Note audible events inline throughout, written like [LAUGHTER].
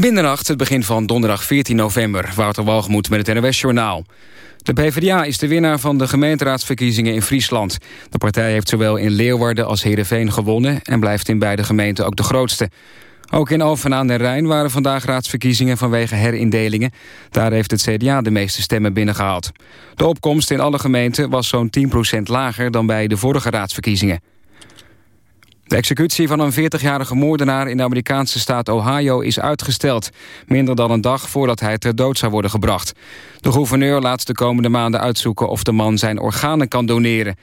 Middernacht, het begin van donderdag 14 november. Wouter Walgemoed met het NOS-journaal. De PvdA is de winnaar van de gemeenteraadsverkiezingen in Friesland. De partij heeft zowel in Leeuwarden als Heerenveen gewonnen... en blijft in beide gemeenten ook de grootste. Ook in Alphen aan den Rijn waren vandaag raadsverkiezingen vanwege herindelingen. Daar heeft het CDA de meeste stemmen binnengehaald. De opkomst in alle gemeenten was zo'n 10% lager dan bij de vorige raadsverkiezingen. De executie van een 40-jarige moordenaar in de Amerikaanse staat Ohio is uitgesteld. Minder dan een dag voordat hij ter dood zou worden gebracht. De gouverneur laat de komende maanden uitzoeken of de man zijn organen kan doneren.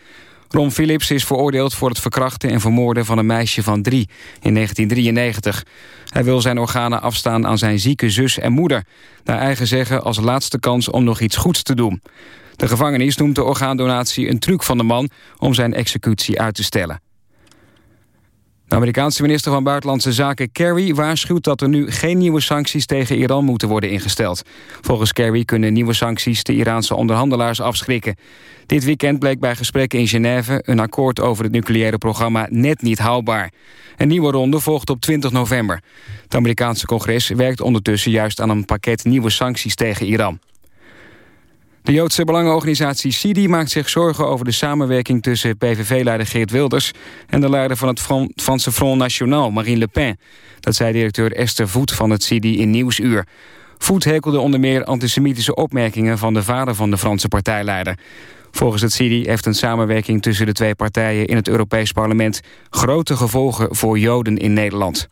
Ron Phillips is veroordeeld voor het verkrachten en vermoorden van een meisje van drie in 1993. Hij wil zijn organen afstaan aan zijn zieke zus en moeder. Naar eigen zeggen als laatste kans om nog iets goeds te doen. De gevangenis noemt de orgaandonatie een truc van de man om zijn executie uit te stellen. De Amerikaanse minister van Buitenlandse Zaken Kerry waarschuwt dat er nu geen nieuwe sancties tegen Iran moeten worden ingesteld. Volgens Kerry kunnen nieuwe sancties de Iraanse onderhandelaars afschrikken. Dit weekend bleek bij gesprekken in Genève een akkoord over het nucleaire programma net niet haalbaar. Een nieuwe ronde volgt op 20 november. Het Amerikaanse congres werkt ondertussen juist aan een pakket nieuwe sancties tegen Iran. De Joodse belangenorganisatie SIDI maakt zich zorgen over de samenwerking tussen PVV-leider Geert Wilders en de leider van het Franse Front National, Marine Le Pen. Dat zei directeur Esther Voet van het SIDI in Nieuwsuur. Voet hekelde onder meer antisemitische opmerkingen van de vader van de Franse partijleider. Volgens het SIDI heeft een samenwerking tussen de twee partijen in het Europees Parlement grote gevolgen voor Joden in Nederland.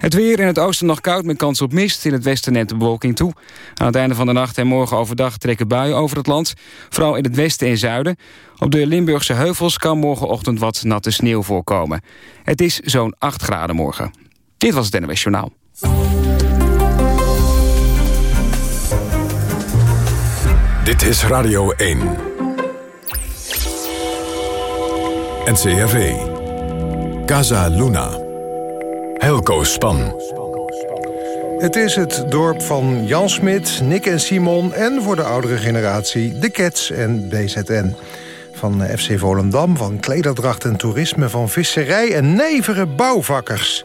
Het weer in het oosten nog koud met kans op mist. In het westen neemt de bewolking toe. Aan het einde van de nacht en morgen overdag trekken buien over het land. Vooral in het westen en zuiden. Op de Limburgse heuvels kan morgenochtend wat natte sneeuw voorkomen. Het is zo'n 8 graden morgen. Dit was het NWS Journaal. Dit is Radio 1. NCRV. Casa Luna. Helco Span. Het is het dorp van Jan Smit, Nick en Simon... en voor de oudere generatie de Cats en BZN. Van FC Volendam, van klederdracht en toerisme... van visserij en nevere bouwvakkers.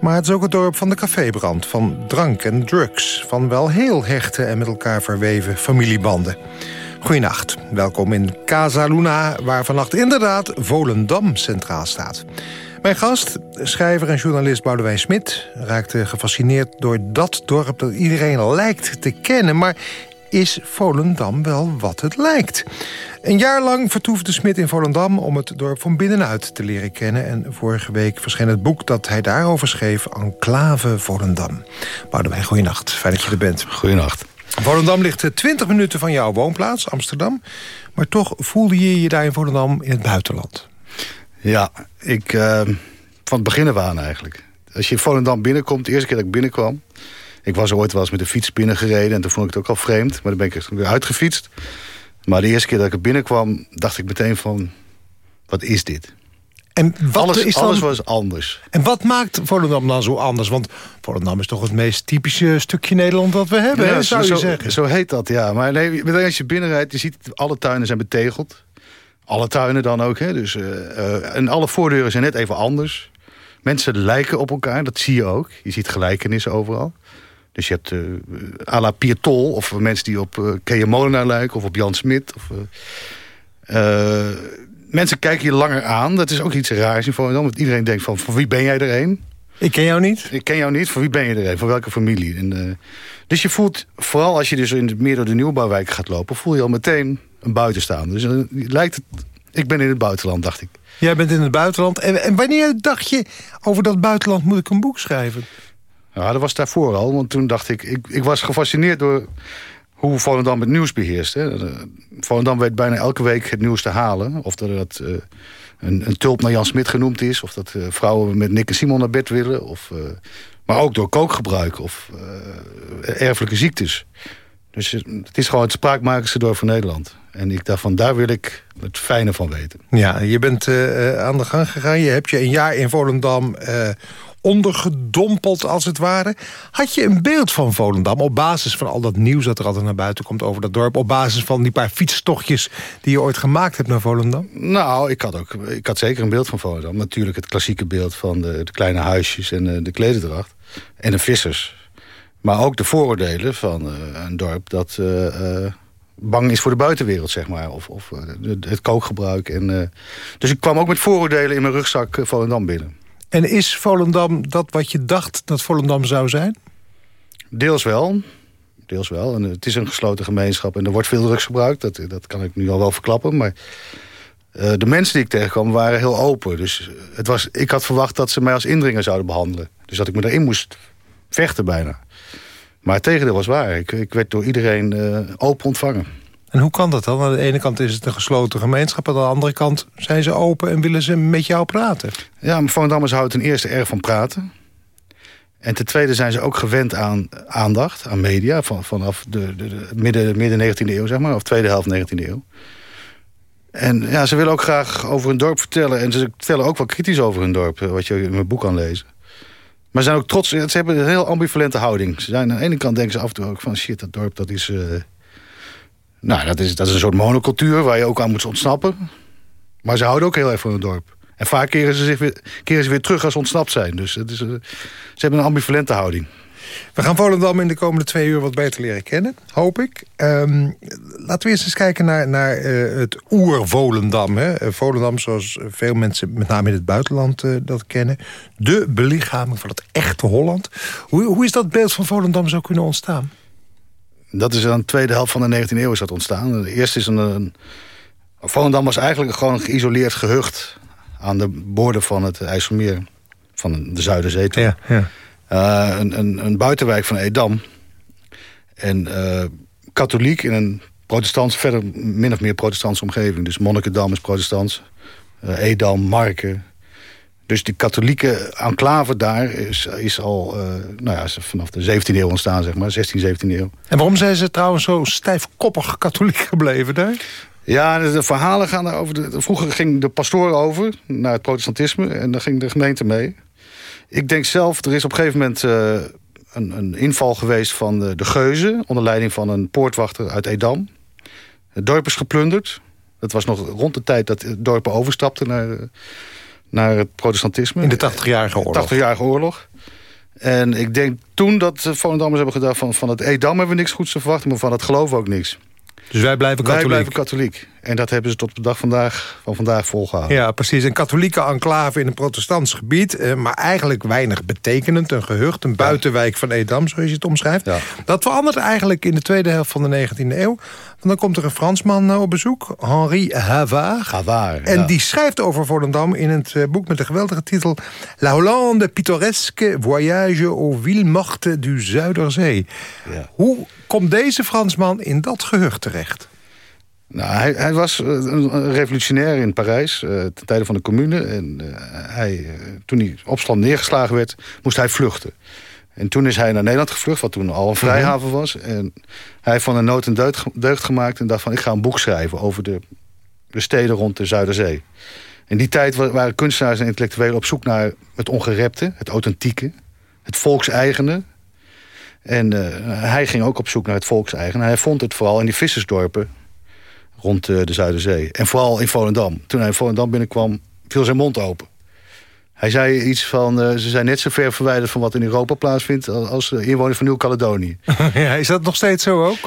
Maar het is ook het dorp van de cafébrand, van drank en drugs... van wel heel hechte en met elkaar verweven familiebanden. Goedenacht, welkom in Casa Luna... waar vannacht inderdaad Volendam centraal staat. Mijn gast, schrijver en journalist Boudewijn Smit... raakte gefascineerd door dat dorp dat iedereen lijkt te kennen... maar is Volendam wel wat het lijkt? Een jaar lang vertoefde Smit in Volendam om het dorp van binnenuit te leren kennen. En vorige week verscheen het boek dat hij daarover schreef, Enclave Volendam. Boudewijn, goeienacht. Fijn dat je er bent. Goeienacht. Volendam ligt 20 minuten van jouw woonplaats, Amsterdam. Maar toch voelde je je daar in Volendam in het buitenland. Ja, ik, uh, van het begin af aan eigenlijk. Als je in Volendam binnenkomt, de eerste keer dat ik binnenkwam... ik was ooit wel eens met de fiets binnengereden... en toen vond ik het ook al vreemd, maar dan ben ik weer uitgefietst. Maar de eerste keer dat ik er binnenkwam, dacht ik meteen van... wat is dit? En wat alles, is dan... alles was anders. En wat maakt Volendam dan zo anders? Want Volendam is toch het meest typische stukje Nederland dat we hebben, ja, zou je zeggen. Zo heet dat, ja. Maar nee, als je binnenrijdt, je ziet alle tuinen zijn betegeld. Alle tuinen dan ook. Hè? Dus, uh, uh, en alle voordeuren zijn net even anders. Mensen lijken op elkaar, dat zie je ook. Je ziet gelijkenissen overal. Dus je hebt uh, à la of mensen die op uh, Kees Molenaar lijken... of op Jan Smit. Of, mensen kijken je langer aan. Dat is ook iets raars in Volendam. Want iedereen denkt van, voor wie ben jij er een? Ik ken jou niet. Ik ken jou niet. Voor wie ben je er een? Voor welke familie? En, dus je voelt, vooral als je dus in meer door de nieuwbouwwijk gaat lopen... voel je al meteen een buitenstaander. Dus dan lijkt het... Ik ben in het buitenland, dacht ik. Jij bent in het buitenland. En, en wanneer dacht je, over dat buitenland moet ik een boek schrijven? Ja, dat was daarvoor al. Want toen dacht ik, ik, ik was gefascineerd door hoe Volendam het nieuws beheerst. Hè. Volendam weet bijna elke week het nieuws te halen. Of dat uh, een, een tulp naar Jan Smit genoemd is. Of dat uh, vrouwen met Nick en Simon naar bed willen. Of, uh, maar ook door kookgebruik of erfelijke ziektes. Dus het is gewoon het spraakmakerste dorp van Nederland. En ik dacht van, daar wil ik het fijne van weten. Ja, je bent uh, aan de gang gegaan. Je hebt je een jaar in Volendam uh, ondergedompeld, als het ware. Had je een beeld van Volendam op basis van al dat nieuws... dat er altijd naar buiten komt over dat dorp... op basis van die paar fietstochtjes die je ooit gemaakt hebt naar Volendam? Nou, ik had, ook, ik had zeker een beeld van Volendam. Natuurlijk het klassieke beeld van de, de kleine huisjes en de, de klededracht. En de vissers. Maar ook de vooroordelen van een dorp dat bang is voor de buitenwereld, zeg maar. Of, of het kookgebruik. En, dus ik kwam ook met vooroordelen in mijn rugzak Volendam binnen. En is Volendam dat wat je dacht dat Volendam zou zijn? Deels wel. Deels wel. En het is een gesloten gemeenschap en er wordt veel drugs gebruikt. Dat, dat kan ik nu al wel verklappen. Maar uh, de mensen die ik tegenkwam waren heel open. Dus het was, ik had verwacht dat ze mij als indringer zouden behandelen. Dus dat ik me daarin moest vechten bijna. Maar het tegendeel was waar. Ik, ik werd door iedereen uh, open ontvangen. En hoe kan dat dan? Aan de ene kant is het een gesloten gemeenschap... aan de andere kant zijn ze open en willen ze met jou praten. Ja, maar Volendammers houden ten eerste erg van praten. En ten tweede zijn ze ook gewend aan aandacht, aan media... Van, vanaf de, de, de midden, midden 19e eeuw, zeg maar, of tweede helft 19e eeuw. En ja, ze willen ook graag over hun dorp vertellen. En ze vertellen ook wel kritisch over hun dorp, wat je in mijn boek kan lezen. Maar ze zijn ook trots, ze hebben een heel ambivalente houding. Ze zijn, aan de ene kant denken ze af en toe ook van... shit, dat dorp, dat is... Uh, nou, dat is, dat is een soort monocultuur waar je ook aan moet ontsnappen. Maar ze houden ook heel erg van het dorp. En vaak keren ze, zich weer, keren ze weer terug als ze ontsnapt zijn. Dus het is, uh, ze hebben een ambivalente houding. We gaan Volendam in de komende twee uur wat beter leren kennen, hoop ik. Um, laten we eerst eens kijken naar, naar uh, het oer-Volendam. Hè? Eh, Volendam, zoals veel mensen, met name in het buitenland, uh, dat kennen. De belichaming van het echte Holland. Hoe, hoe is dat beeld van Volendam zo kunnen ontstaan? Dat is aan de tweede helft van de 19e eeuw is dat ontstaan. Eerst is een, een... Volendam was eigenlijk gewoon een geïsoleerd gehucht... aan de borden van het IJsselmeer, van de Zuiderzee. Ja, ja. Uh, een, een, een, buitenwijk van Edam. En uh, katholiek in een protestants, verder min of meer protestantse omgeving. Dus Monnikendam is protestants. Uh, Edam, Marken. Dus die katholieke enclave daar is, is al nou ja, vanaf de 17e eeuw ontstaan, zeg maar. 16, 17e eeuw. En waarom zijn ze trouwens zo stijfkoppig katholiek gebleven daar? Ja, de, verhalen gaan over. De, vroeger ging de pastoor over naar het protestantisme en daar ging de gemeente mee. Ik denk zelf, er is op een gegeven moment uh, een, een, inval geweest van de, de Geuzen... onder leiding van een poortwachter uit Edam. Het dorp is geplunderd. Dat was nog rond de tijd dat het dorp overstapte naar, naar het protestantisme. In de 80-jarige oorlog. 80-jarige oorlog. En ik denk toen dat Volendammers hebben gedacht... van, van het Edam hebben we niks goeds te verwachten... maar van het geloof ook niks. Dus wij blijven katholiek? Wij blijven katholiek. En dat hebben ze tot de dag vandaag, van vandaag volgehouden. Ja, precies. Een katholieke enclave in een protestants gebied... Eh, maar eigenlijk weinig betekenend. Een gehucht, een buitenwijk van Edam, zoals je het omschrijft. Ja. Dat verandert eigenlijk in de tweede helft van de 19e eeuw. Want dan komt er een Fransman eh, op bezoek, Henri Havard. Havard, En die schrijft over Volendam in het eh, boek met de geweldige titel... La Hollande pittoresque voyage aux villes mortes du Zuiderzee. Ja. Hoe komt deze Fransman in dat gehucht terecht? Nou, hij, hij, was een revolutionair in Parijs uh, ten tijde van de commune. En uh, hij, toen die opstand neergeslagen werd, moest hij vluchten. En toen is hij naar Nederland gevlucht, wat toen al een vrijhaven was. En hij heeft van een nood een deugd, gemaakt en dacht van... ik ga een boek schrijven over de, de steden rond de Zuiderzee. In die tijd waren kunstenaars en intellectuelen op zoek naar het ongerepte, het authentieke, het volkseigene. En hij ging ook op zoek naar het volkseigene. Hij vond het vooral in die vissersdorpen rond de Zuiderzee. En vooral in Volendam. Toen hij in Volendam binnenkwam, viel zijn mond open. Hij zei iets van, uh, ze zijn net zo ver verwijderd van wat in Europa plaatsvindt... als de inwoners van Nieuw-Caledonië. [LAUGHS] ja, is dat nog steeds zo ook?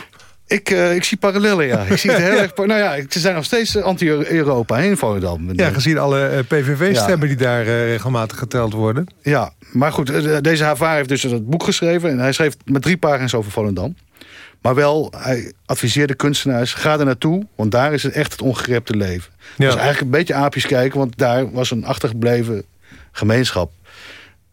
Ik, uh, ik zie parallellen, ja. Ik zie het heel [LAUGHS] erg... Nou ja, ze zijn nog steeds anti-Europa in Volendam. Ja, gezien alle PVV-stemmen die daar regelmatig geteld worden. Ja, maar goed, deze Havaar heeft dus het boek geschreven... en hij schreef met drie pagina's over Volendam. Maar wel, hij adviseerde kunstenaars, ga er naartoe... want daar is het echt het ongerepte leven. Ja. Dus eigenlijk een beetje aapjes kijken... want daar was een achtergebleven gemeenschap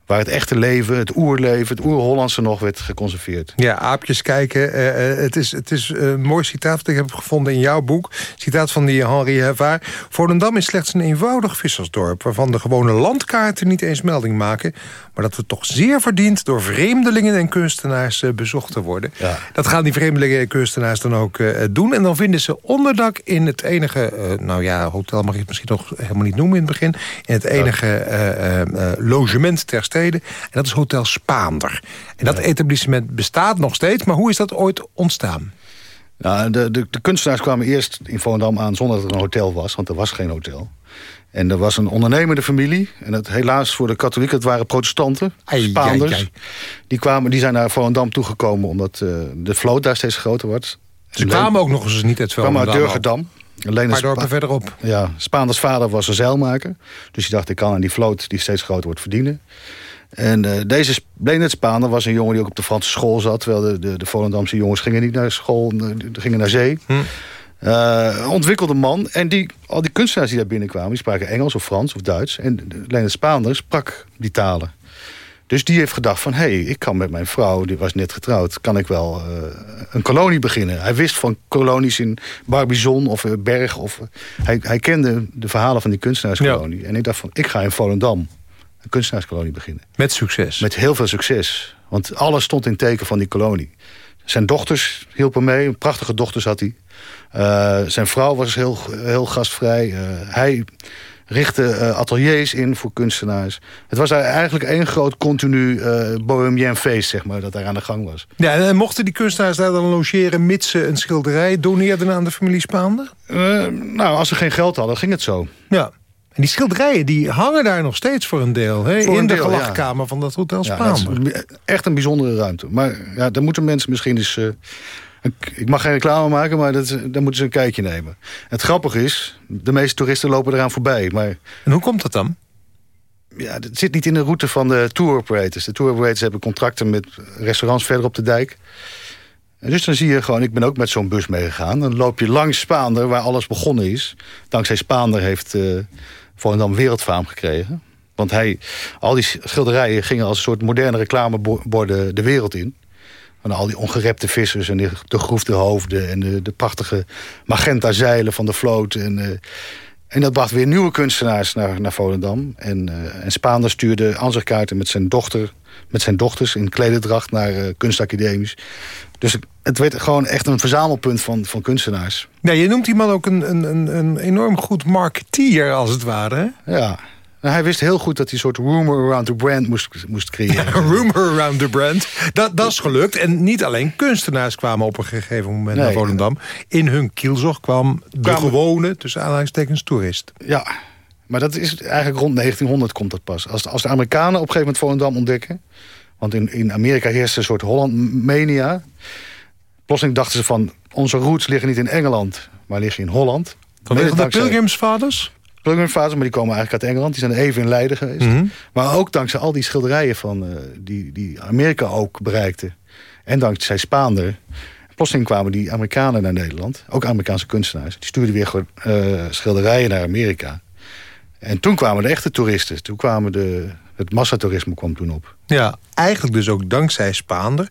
waar het echte leven, het oerleven, het oer-Hollandse nog werd geconserveerd. Ja, aapjes kijken. Uh, het, is, het is een mooi citaat dat ik heb gevonden in jouw boek. Citaat van die Henri Havard. Volendam is slechts een eenvoudig vissersdorp... waarvan de gewone landkaarten niet eens melding maken... maar dat we toch zeer verdiend door vreemdelingen en kunstenaars uh, bezocht te worden. Ja. Dat gaan die vreemdelingen en kunstenaars dan ook uh, doen. En dan vinden ze onderdak in het enige... nou ja, hotel mag ik het misschien nog helemaal niet noemen in het begin... in het enige logement ter en dat is Hotel Spaander. En dat etablissement bestaat nog steeds, maar hoe is dat ooit ontstaan? Ja, de, de, de kunstenaars kwamen eerst in Volendam aan zonder dat er een hotel was. Want er was geen hotel. En er was een ondernemende familie. En het, helaas voor de katholieken, het waren protestanten, Ai, Spaanders. ai, ai. Die, kwamen, die zijn naar Volendam toegekomen omdat eh, de vloot daar steeds groter wordt. Ze kwamen ook nog eens niet uit Ze kwamen uit Volendam. Durgedam. Een paar dorpen verderop. ja, Spaanders vader was een zeilmaker. Dus die dacht, ik kan aan die vloot die steeds groter wordt verdienen. En eh, deze Leonard Spaander was een jongen die ook op de Franse school zat. Terwijl de, de, de Volendamse jongens gingen niet naar school, gingen naar zee. Hm. Eh, ontwikkelde man. En die, al die kunstenaars die daar binnenkwamen... die spraken Engels of Frans of Duits. En Leonard Spaander sprak die talen. Dus die heeft gedacht van... hé, hey, ik kan met mijn vrouw, die was net getrouwd... kan ik wel eh, een kolonie beginnen. Hij wist van kolonies in Barbizon of Berg. Of, hij, hij kende de verhalen van die kunstenaarskolonie. En ik dacht van, ik ga in Volendam een kunstenaarskolonie beginnen. Met succes. Met heel veel succes. Want alles stond in teken van die kolonie. Zijn dochters hielpen mee. Prachtige dochters had hij. Eh, zijn vrouw was heel, heel gastvrij. Eh, hij richtte eh, ateliers in voor kunstenaars. Het was eigenlijk één groot continu eh bohemien feest, zeg maar, dat daar aan de gang was. Ja, en mochten die kunstenaars daar dan logeren... mits ze een schilderij doneerden aan de familie Spaander? Nou, als ze geen geld hadden, ging het zo. Ja. En die schilderijen die hangen daar nog steeds voor een deel. Hè? Voor in een de deel, gelachkamer van dat Hotel Ja, Spaander. is echt een bijzondere ruimte. Maar ja, daar moeten mensen misschien eens... eh, ik mag geen reclame maken, maar dat, daar moeten ze een kijkje nemen. Het grappige is, de meeste toeristen lopen eraan voorbij. Maar En hoe komt dat dan? ja, het zit niet in de route van de tour operators. De tour operators hebben contracten met restaurants verder op de dijk. En dus dan zie je gewoon, ik ben ook met zo'n bus meegegaan. Dan loop je langs Spaander, waar alles begonnen is. Dankzij Spaander heeft eh Volendam wereldfaam gekregen. Want hij, al die schilderijen gingen als een soort moderne reclameborden de wereld in. Van al die ongerepte vissers en de, de groefde hoofden... en de, de prachtige magenta zeilen van de vloot. En, eh, en dat bracht weer nieuwe kunstenaars naar, naar Volendam. En, eh en Spaander stuurde ansichtkaarten met zijn, dochter, met zijn dochters... in klederdracht naar eh, kunstacademies. Dus het werd gewoon echt een verzamelpunt van, van kunstenaars. Ja, je noemt die man ook een, een, een, een enorm goed marketeer, als het ware. hè? Ja. En hij wist heel goed dat hij een soort rumor around the brand moest, moest creëren. [LAUGHS] Rumor around the brand. Dat, dat is gelukt. En niet alleen kunstenaars kwamen op een gegeven moment naar. Volendam. In hun kielzog kwam de Kwamen- gewone, tussen aanhalingstekens, toerist. Ja, maar dat is eigenlijk rond 1900 komt dat pas. Als, als de Amerikanen op een gegeven moment Volendam ontdekken... want in, in Amerika heerst een soort Holland-mania... plotseling dachten ze van... onze roots liggen niet in Engeland, maar liggen in Holland. Vanwege de dankzij- Pilgrimsvaders? Pilgrimfase, maar die komen eigenlijk uit Engeland. Die zijn even in Leiden geweest. Mhm. Maar ook dankzij al die schilderijen van, eh, die, die Amerika ook bereikte. En dankzij Spaander. Plotseling kwamen die Amerikanen naar Nederland. Ook Amerikaanse kunstenaars. Die stuurden weer eh, schilderijen naar Amerika. En toen kwamen de echte toeristen. Toen kwamen de, het massatoerisme kwam toen op. Ja, eigenlijk dus ook dankzij Spaander.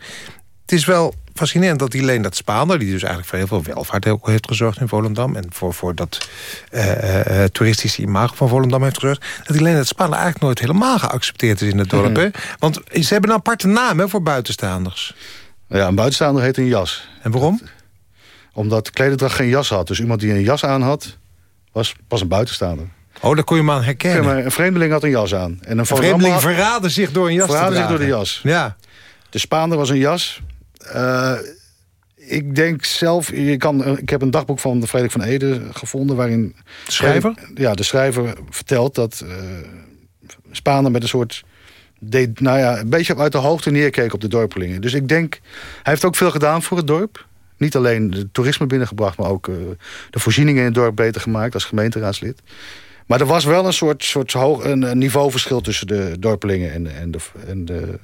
Het is wel fascinerend dat die Leendert Spaander... die dus eigenlijk voor heel veel welvaart ook heeft gezorgd in Volendam... en voor, voor dat eh, toeristische imago van Volendam heeft gezorgd... dat die Leendert Spaander eigenlijk nooit helemaal geaccepteerd is in het dorp. hè? Want ze hebben een aparte naam hè, voor buitenstaanders. Ja, een buitenstaander heet een jas. En waarom? Omdat de klederdracht geen jas had. Dus iemand die een jas aan had, was, was een buitenstaander. Oh, daar kon je aan Ja, herkennen. maar een vreemdeling had een jas aan. En een Een vreemdeling verraadde zich door een jas verraadde zich door de jas. Ja. De Spaander was een jas. Eh, ik denk zelf, je kan, eh, ik heb een dagboek van Frederik van Ede gevonden... waarin De schrijver? ja, de schrijver vertelt dat eh Spaander met een soort... Deed, nou ja, een beetje uit de hoogte neerkeek op de dorpelingen. Dus ik denk, hij heeft ook veel gedaan voor het dorp. Niet alleen de toerisme binnengebracht, maar ook de voorzieningen in het dorp beter gemaakt als gemeenteraadslid. Maar er was wel een soort, soort hoog, een, een niveauverschil tussen de dorpelingen en, en, de, en de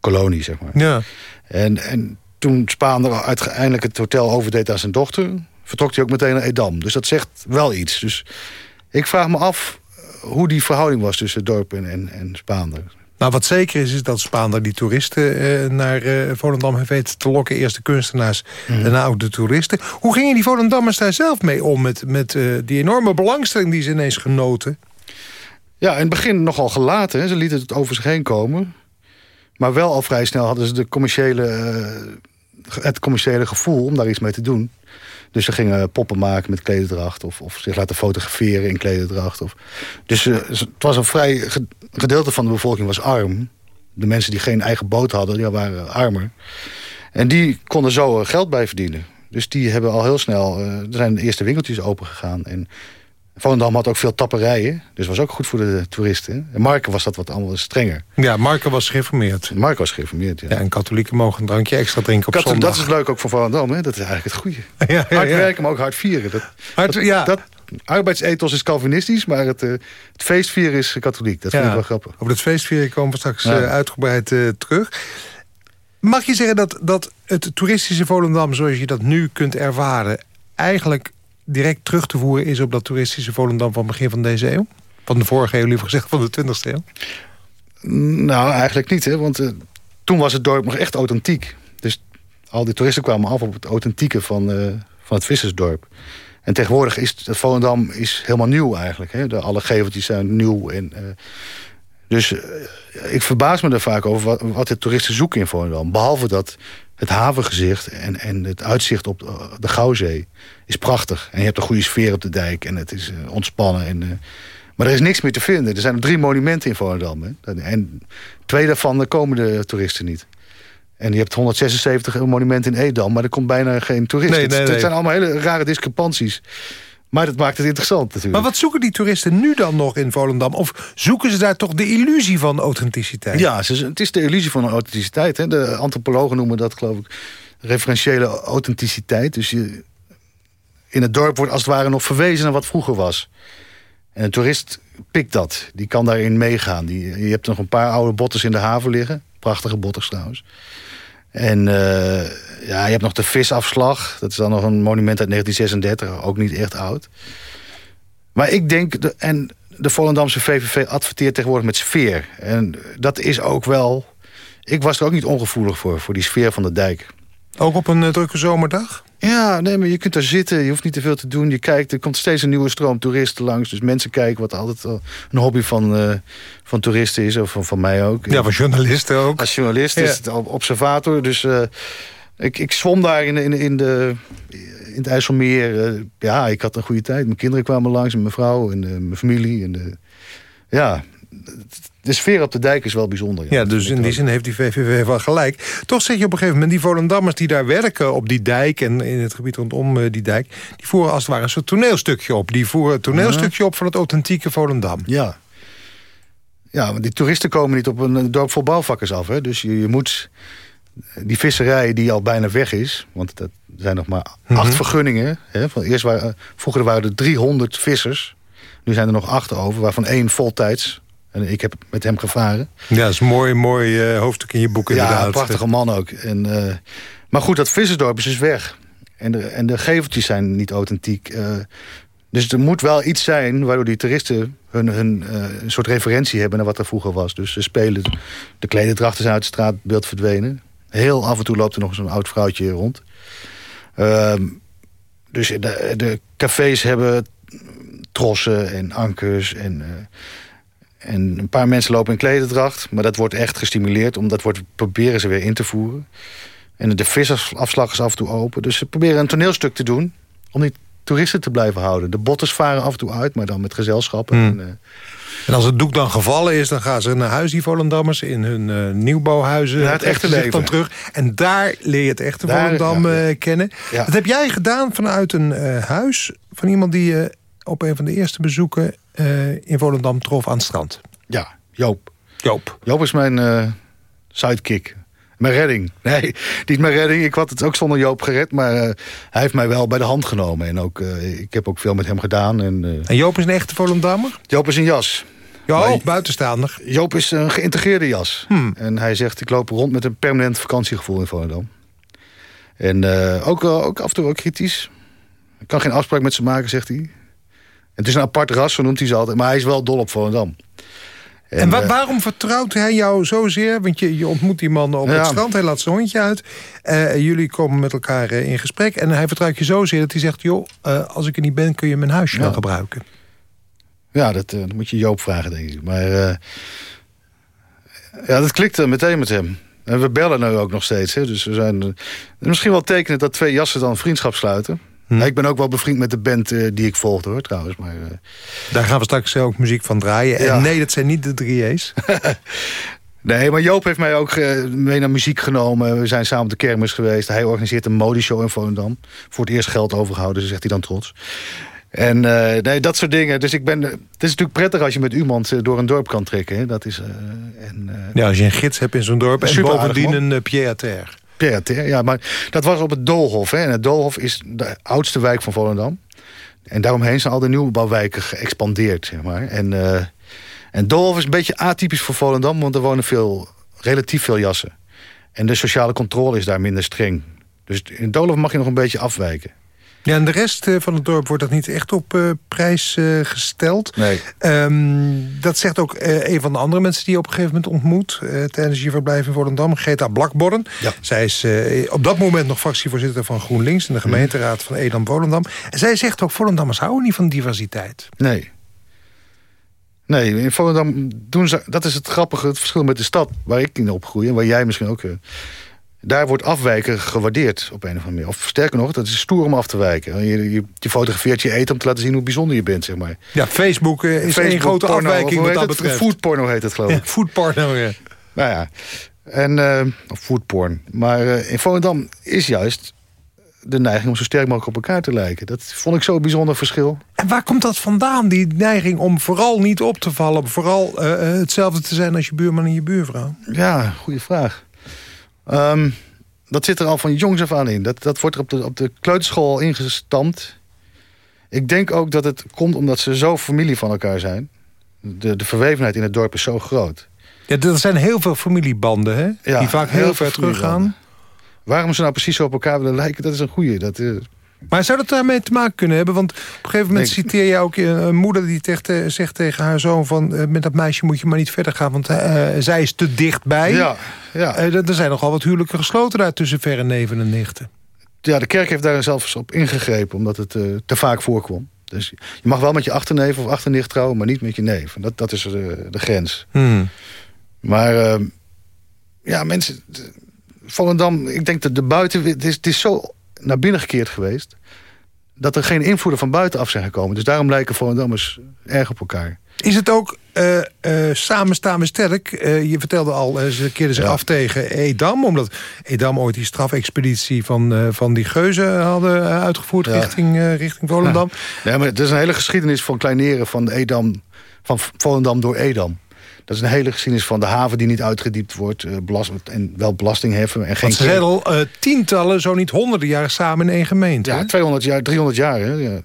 kolonie, zeg maar. Ja. En, en toen Spaander uiteindelijk het hotel overdeed aan zijn dochter... vertrok hij ook meteen naar Edam. Dus dat zegt wel iets. Dus ik vraag me af eh, hoe die verhouding was tussen dorp en, en, en Spaander. Nou, wat zeker is, is dat Spaander die toeristen eh, naar eh, Volendam heeft weten te lokken. Eerst de kunstenaars, Mhm. daarna ook de toeristen. Hoe gingen die Volendammers daar zelf mee om? Met, met eh, die enorme belangstelling die ze ineens genoten? Ja, in het begin nogal gelaten. Hè. Ze lieten het over zich heen komen. Maar wel al vrij snel hadden ze de commerciële, eh, het commerciële gevoel om daar iets mee te doen. Dus ze gingen poppen maken met klederdracht. Of, of zich laten fotograferen in klederdracht. Of, dus eh, het was een vrij ge- gedeelte van de bevolking was arm. De mensen die geen eigen boot hadden, die waren armer. En die konden zo eh, geld bij verdienen. Dus die hebben al heel snel... er zijn de eerste winkeltjes open gegaan. En Volendam had ook veel tapperijen. Dus was ook goed voor de toeristen. En Marken was dat wat allemaal strenger. Ja, Marken was gereformeerd. Marken was gereformeerd, ja. ja en katholieken mogen een drankje extra drinken op Katholiek, zondag. Dat is leuk ook voor Volendam, hè? Dat is eigenlijk het goede. [LAUGHS] Ja, ja, hard werken, maar ook hard vieren. Dat, hard, dat, ja. dat, arbeidsethos is Calvinistisch, maar het, uh, het feestvieren is katholiek. Dat vind ik wel grappig. Op het feestvieren komen we straks uh, uitgebreid uh, terug. Mag je zeggen dat, dat het toeristische Volendam, zoals je dat nu kunt ervaren... eigenlijk direct terug te voeren is op dat toeristische Volendam van begin van deze eeuw? Van de vorige eeuw, liever gezegd, van de 20e eeuw? Nou, eigenlijk niet, hè, want uh, toen was het dorp nog echt authentiek. Dus al die toeristen kwamen af op het authentieke van, uh, van het vissersdorp. En tegenwoordig is het Volendam is helemaal nieuw eigenlijk. Hè. De, alle geveltjes zijn nieuw. En, uh, dus ik verbaas me er vaak over wat, wat de toeristen zoeken in Volendam. Behalve dat het havengezicht en, en het uitzicht op de Gouwzee is prachtig. En je hebt een goede sfeer op de dijk en het is uh, ontspannen. En, uh, maar er is niks meer te vinden. Er zijn drie monumenten in Volendam. Hè? En twee daarvan komen de toeristen niet. En je hebt 176 monumenten in Edam, maar er komt bijna geen toerist. Nee, nee, het, zijn allemaal hele rare discrepanties. Maar dat maakt het interessant natuurlijk. Maar wat zoeken die toeristen nu dan nog in Volendam? Of zoeken ze daar toch de illusie van authenticiteit? Ja, het is de illusie van authenticiteit. Hè. De antropologen noemen dat geloof ik referentiële authenticiteit. Dus je, in het dorp wordt als het ware nog verwezen naar wat vroeger was. En een toerist pikt dat. Die kan daarin meegaan. Die, je hebt nog een paar oude botters in de haven liggen. Prachtige botters trouwens. En uh, ja, je hebt nog de visafslag. Dat is dan nog een monument uit 1936. Ook niet echt oud. Maar ik denk... De, en de Volendamse VVV adverteert tegenwoordig met sfeer. En dat is ook wel... Ik was er ook niet ongevoelig voor, voor die sfeer van de dijk. Ook op een uh, drukke zomerdag? Ja, nee, maar je kunt daar zitten. Je hoeft niet te veel te doen. Je kijkt, er komt steeds een nieuwe stroom toeristen langs. Dus mensen kijken, wat altijd een hobby van, uh, van toeristen is. Of van, van mij ook. Ja, van journalisten ook. Als journalist is het observator. Dus uh, ik, ik zwom daar in, in, in, de, in het IJsselmeer. Uh, ja, ik had een goede tijd. Mijn kinderen kwamen langs, en mijn vrouw en mijn familie. En ja, de sfeer op de dijk is wel bijzonder. Ja, dus in die zin heeft die VVV wel gelijk. Toch zeg je op een gegeven moment... die Volendammers die daar werken op die dijk... en in het gebied rondom uh, die dijk... die voeren als het ware een soort toneelstukje op. Die voeren een toneelstukje op van het authentieke Volendam. Ja. Ja, want die toeristen komen niet op een dorp vol bouwvakkers af. Hè? Dus je, je moet die visserij die al bijna weg is... want er zijn nog maar acht mhm. vergunningen. Hè? Van eerst waren, vroeger waren er 300 vissers. Nu zijn er nog acht over, waarvan één voltijds en ik heb met hem gevaren. Ja, dat is een mooi, mooi uh, hoofdstuk in je boek inderdaad. Ja, een prachtige man ook. En, uh, maar goed, dat vissersdorp is dus weg. En de, en de geveltjes zijn niet authentiek. Uh, dus er moet wel iets zijn waardoor die toeristen hun, hun een soort referentie hebben naar wat er vroeger was. Dus ze spelen, de klededrachten zijn uit het straatbeeld verdwenen. Heel af en toe loopt er nog zo'n oud vrouwtje rond. Ehm, dus de, de cafés hebben trossen en ankers en en een paar mensen lopen in klededracht. Maar dat wordt echt gestimuleerd. Omdat wordt, proberen ze weer in te voeren. En de visafslag is af en toe open. Dus ze proberen een toneelstuk te doen. Om die toeristen te blijven houden. De botters varen af en toe uit. Maar dan met gezelschappen. Hmm. En, uh, en als het doek dan gevallen is, dan gaan ze naar huis, die Volendammers... in hun uh, nieuwbouwhuizen. Naar het echte leven. Dan terug. En daar leer je het echte daar, Volendam ja, uh, kennen. Ja. Dat heb jij gedaan vanuit een uh, huis... van iemand die je op een van de eerste bezoeken uh, in Volendam trof aan het strand. Ja, Joop. Joop. Joop is mijn uh, sidekick. Mijn redding. [LAUGHS] Nee, niet mijn redding. Ik had het ook zonder Joop gered. Maar uh, hij heeft mij wel bij de hand genomen. En ook, ik heb ook veel met hem gedaan. En, en Joop is een echte Volendammer? Joop is een jas. Ja, ook buitenstaander. Joop is een geïntegreerde jas. Hmm. En hij zegt, ik loop rond met een permanent vakantiegevoel in Volendam. En ook, ook af en toe ook kritisch. Ik kan geen afspraak met ze maken, zegt hij. Het is een apart ras, zo noemt hij ze altijd. Maar hij is wel dol op Volendam. En, en wa eh, waarom vertrouwt hij jou zozeer? Want je, je ontmoet die man op het strand, hij laat zijn hondje uit. Uh, jullie komen met elkaar uh, in gesprek. En hij vertrouwt je zozeer dat hij zegt... joh, uh, als ik er niet ben, kun je mijn huisje ja. wel gebruiken. Ja, dat, dat, moet je Joop vragen, denk ik. Maar ja, dat klikte meteen met hem. En we bellen nu ook nog steeds. Hè. Dus we zijn misschien wel tekenen dat twee jassen dan vriendschap sluiten. Hm. Ik ben ook wel bevriend met de band uh, die ik volgde hoor trouwens. Maar, uh... Daar gaan we straks ook muziek van draaien. En nee, dat zijn niet de drie E's. [LAUGHS] Nee, maar Joop heeft mij ook uh, mee naar muziek genomen. We zijn samen op de kermis geweest. Hij organiseert een modeshow in Volendam. Voor het eerst geld overgehouden, zegt hij dan trots. En uh, nee, dat soort dingen. Dus ik ben, het is natuurlijk prettig als je met iemand door een dorp kan trekken. Hè. Dat is, uh, en, ja, als je een gids hebt in zo'n dorp. En bovendien een uh, ja. Maar dat was op het Doolhof. Hè. En het Doolhof is de oudste wijk van Volendam. En daaromheen zijn al de nieuwbouwwijken geëxpandeerd, zeg maar. En, en Doolhof is een beetje atypisch voor Volendam... want er wonen veel, relatief veel jassen. En de sociale controle is daar minder streng. Dus in Doolhof mag je nog een beetje afwijken. Ja, en de rest eh, van het dorp wordt dat niet echt op uh, prijs uh, gesteld. Nee. Um, dat zegt ook een van de andere mensen die je op een gegeven moment ontmoet... tijdens je verblijf in Volendam, Greta Blakborn. Ja. Zij is op dat moment nog fractievoorzitter van GroenLinks... in de gemeenteraad van Edam-Volendam. En zij zegt ook, Volendammers houden niet van diversiteit. Nee. Nee, in Volendam doen ze... Dat is het grappige, het verschil met de stad waar ik in opgroei... en waar jij misschien ook daar wordt afwijken gewaardeerd op een of andere manier. Of sterker nog, dat is stoer om af te wijken. Je, je, je fotografeert je eten om te laten zien hoe bijzonder je bent, zeg maar. Ja, Facebook uh, is een grote porno, afwijking wat dat betreft. Foodporno heet het, geloof ik. Ja, foodporno, ja. Nou ja, en, uh, of foodporn. Maar uh, in Volendam is juist de neiging om zo sterk mogelijk op elkaar te lijken. Dat vond ik zo'n bijzonder verschil. En waar komt dat vandaan, die neiging om vooral niet op te vallen... vooral hetzelfde te zijn als je buurman en je buurvrouw? Ja, goede vraag. Um, dat zit er al van jongs af aan in. Dat, dat wordt er op de, op de kleuterschool ingestampt. Ik denk ook dat het komt omdat ze zo familie van elkaar zijn. De, de verwevenheid in het dorp is zo groot. Ja, er zijn heel veel familiebanden, hè? die vaak heel, heel ver teruggaan. Waarom ze nou precies zo op elkaar willen lijken, dat is een goeie. Dat, uh, maar zou dat daarmee te maken kunnen hebben? Want op een gegeven moment citeer je ook een moeder die zegt tegen haar zoon... van eh, met dat meisje moet je maar niet verder gaan, want uh, zij is te dichtbij. Ja, ja. Uh, er zijn nogal wat huwelijken gesloten daar tussen verre neven en nichten. Ja, de kerk heeft daar zelfs op ingegrepen, omdat het te vaak voorkwam. Dus je mag wel met je achterneef of achternicht trouwen, maar niet met je neef. Dat, dat is de, de grens. Hmm. Maar ehm, ja, mensen... Volendam, ik denk dat de buiten... Het is, het is zo naar binnen gekeerd geweest... dat er geen invloeden van buitenaf zijn gekomen. Dus daarom lijken Volendammers erg op elkaar. Is het ook uh, uh, samen staan we sterk? Uh, je vertelde al, ze keerden zich af tegen Edam... omdat Edam ooit die strafexpeditie van, van die geuzen hadden uitgevoerd... richting, richting Volendam. Ja. maar het is een hele geschiedenis van kleineren van Edam... van Volendam door Edam. Dat is een hele geschiedenis van de haven die niet uitgediept wordt. Uh, belast, en wel belasting heffen. En geen ze zijn al uh, tientallen, zo niet honderden jaren samen in één gemeente. Ja, 200 jaar, 300 jaar. Hè? Ja.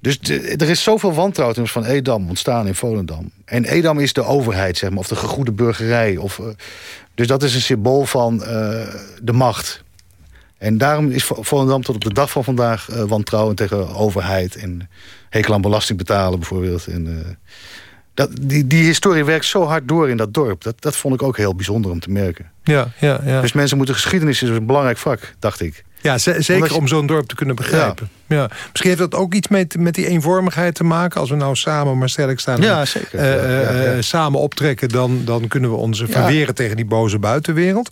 Dus er is zoveel wantrouwen van Edam ontstaan in Volendam. En Edam is de overheid, zeg maar, of de gegoede burgerij. Of, uh, dus dat is een symbool van de macht. En daarom is Volendam tot op de dag van vandaag wantrouwen tegen overheid. En hekel aan belasting betalen bijvoorbeeld. En, dat, die, die historie werkt zo hard door in dat dorp. Dat, dat vond ik ook heel bijzonder om te merken. Ja, ja, ja. Dus mensen moeten geschiedenis is een belangrijk vak, dacht ik. Ja, zeker om zo'n dorp te kunnen begrijpen. Ja. Misschien heeft dat ook iets met, met die eenvormigheid te maken. Als we nou samen maar sterk staan ja, zeker. Uh, samen optrekken... Dan, dan kunnen we ons verweren tegen die boze buitenwereld.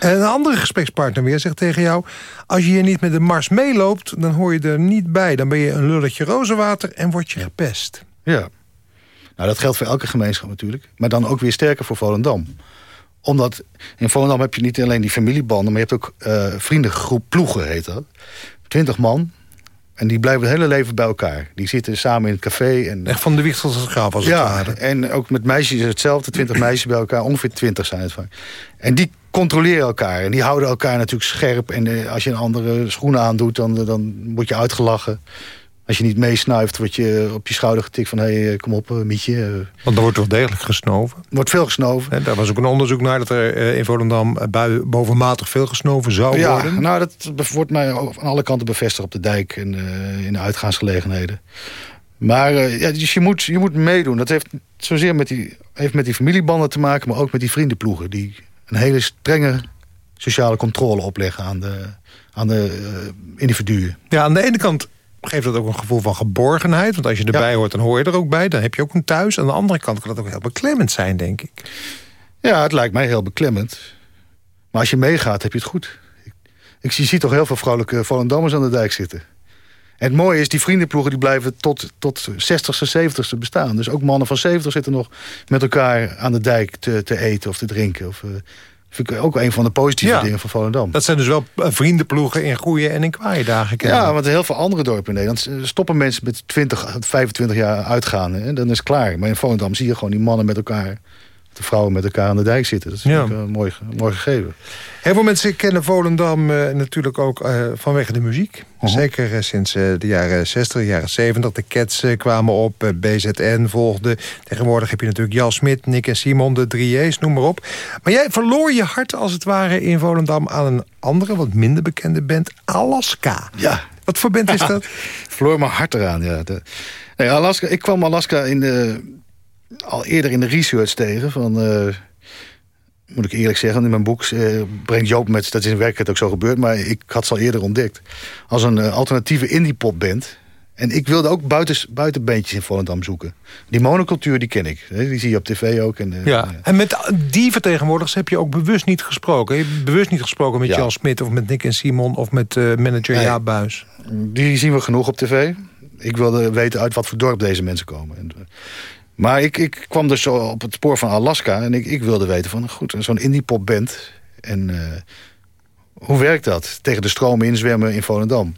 En een andere gesprekspartner weer zegt tegen jou... als je hier niet met de mars meeloopt, dan hoor je er niet bij. Dan ben je een lulletje rozenwater en word je gepest. Ja, nou, dat geldt voor elke gemeenschap natuurlijk. Maar dan ook weer sterker voor Volendam. Omdat in Volendam heb je niet alleen die familiebanden... maar je hebt ook uh, vriendengroep ploegen, heet dat. Twintig man. En die blijven het hele leven bij elkaar. Die zitten samen in het café. En, Echt van de tot het graf als het ja, en ook met meisjes hetzelfde. Twintig [CLEARS THROAT] meisjes bij elkaar. Ongeveer twintig zijn het vaak. En die controleren elkaar. En die houden elkaar natuurlijk scherp. En uh, als je een andere schoenen aandoet, dan, dan word je uitgelachen. Als je niet meesnuift, word je op je schouder getikt van... hé, hey, kom op, eh, Mietje. Want er wordt toch degelijk gesnoven? Er wordt veel gesnoven. En daar was ook een onderzoek naar dat er eh, in Volendam... Eh, bovenmatig veel gesnoven zou ja, worden. nou, dat wordt mij aan alle kanten bevestigd op de dijk... en in de uitgaansgelegenheden. Maar ja, dus je moet, je moet meedoen. Dat heeft zozeer met die, heeft met die familiebanden te maken... maar ook met die vriendenploegen... die een hele strenge sociale controle opleggen aan de, aan de individuen. Ja, aan de ene kant geeft dat ook een gevoel van geborgenheid. Want als je erbij hoort, dan hoor je er ook bij. Dan heb je ook een thuis. Aan de andere kant kan dat ook heel beklemmend zijn, denk ik. Ja, het lijkt mij heel beklemmend. Maar als je meegaat, heb je het goed. Ik, ik zie toch heel veel vrouwelijke Volendammers aan de dijk zitten. En het mooie is, die vriendenploegen die blijven tot, tot 60ste, 70ste bestaan. Dus ook mannen van 70 zitten nog met elkaar aan de dijk te, te eten of te drinken. Of, uh, vind ik ook een van de positieve dingen van Volendam. Dat zijn dus wel eh, vriendenploegen in goede en in kwaaie dagen. Ja, want heel veel andere dorpen in Nederland stoppen mensen met 20, 25 jaar uitgaan. En dan is het klaar. Maar in Volendam zie je gewoon die mannen met elkaar de vrouwen met elkaar aan de dijk zitten. Dat is ja. een mooi, mooi gegeven. Heel veel mensen kennen Volendam uh, natuurlijk ook uh, vanwege de muziek. Uh-huh. Zeker uh, sinds de jaren 60, de jaren 70. De Cats kwamen op, BZN volgde. Tegenwoordig heb je natuurlijk Jan Smit, Nick en Simon, de 3J's, noem maar op. Maar jij verloor je hart als het ware in Volendam... aan een andere, wat minder bekende band, Alaska. Ja. Wat voor band is dat? [LAUGHS] verloor mijn hart eraan, ja. De, nee, Alaska, ik kwam Alaska in de al eerder in de research tegen. Van, uh, moet ik eerlijk zeggen, in mijn boek uh, brengt Joop met... dat is in werkelijkheid ook zo gebeurd, maar ik had ze al eerder ontdekt. Als een uh, alternatieve indie-pop band. En ik wilde ook buiten, buitenbeentjes in Volendam zoeken. Die monocultuur, die ken ik. Die zie je op tv ook. En, ja. en met die vertegenwoordigers heb je ook bewust niet gesproken. Je hebt bewust niet gesproken met ja. Jan Smit of met Nick en Simon... of met manager nee, Jaap Buis. Die zien we genoeg op tv. Ik wilde weten uit wat voor dorp deze mensen komen. En, maar ik, ik kwam dus op het spoor van Alaska. En ik, ik wilde weten van, goed, zo'n indie pop band. En uh, hoe werkt dat? Tegen de stroom inzwemmen in Volendam.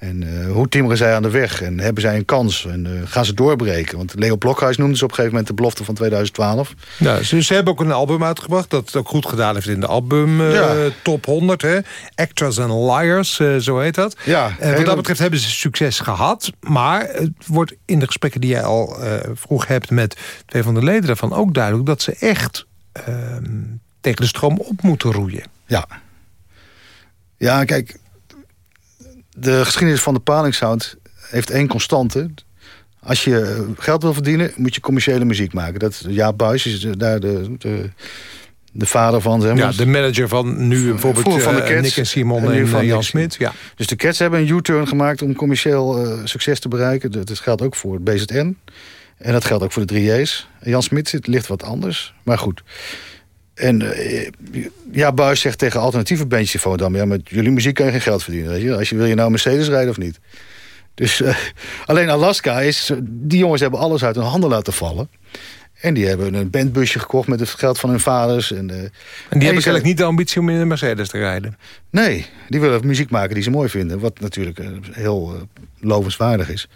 En uh, hoe timmeren zij aan de weg? En hebben zij een kans? En uh, gaan ze doorbreken? Want Leo Blokhuis noemde ze op een gegeven moment de belofte van 2012. Ja, ze, ze hebben ook een album uitgebracht... dat het ook goed gedaan heeft in de album uh, ja. top 100. Hè? Actors and Liars, zo heet dat. Ja, wat dat betreft hebben ze succes gehad. Maar het wordt in de gesprekken die jij al vroeg hebt... met twee van de leden daarvan ook duidelijk... dat ze echt ehm, tegen de stroom op moeten roeien. Ja. Ja, kijk de geschiedenis van de palingsound heeft één constante. Als je geld wil verdienen, moet je commerciële muziek maken. Dat, ja, Buis is daar de, de, de vader van. Zeg maar. Ja, de manager van nu bijvoorbeeld van de Cats, Nick en Simon en, en van Jan Smit. Ja. Dus de Cats hebben een U-turn gemaakt om commercieel uh, succes te bereiken. Dat geldt ook voor het BZN. En dat geldt ook voor de 3J's. Jan Smit zit ligt wat anders. Maar goed. En uh, ja, Buis zegt tegen alternatieve bandjes in Volendam... ja, met jullie muziek kan je geen geld verdienen. Weet je? Als je, wil je nou Mercedes rijden of niet? Dus uh, [LAUGHS] alleen Alaska is... Die jongens hebben alles uit hun handen laten vallen. En die hebben een bandbusje gekocht met het geld van hun vaders. En, uh, en die hebben eigenlijk niet de ambitie om in een Mercedes te rijden? Nee, die willen muziek maken die ze mooi vinden. Wat natuurlijk heel lovenswaardig is.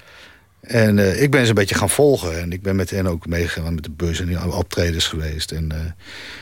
En uh, ik ben ze een beetje gaan volgen. En ik ben met hen ook meegegaan met de bus en optredens geweest. En, uh,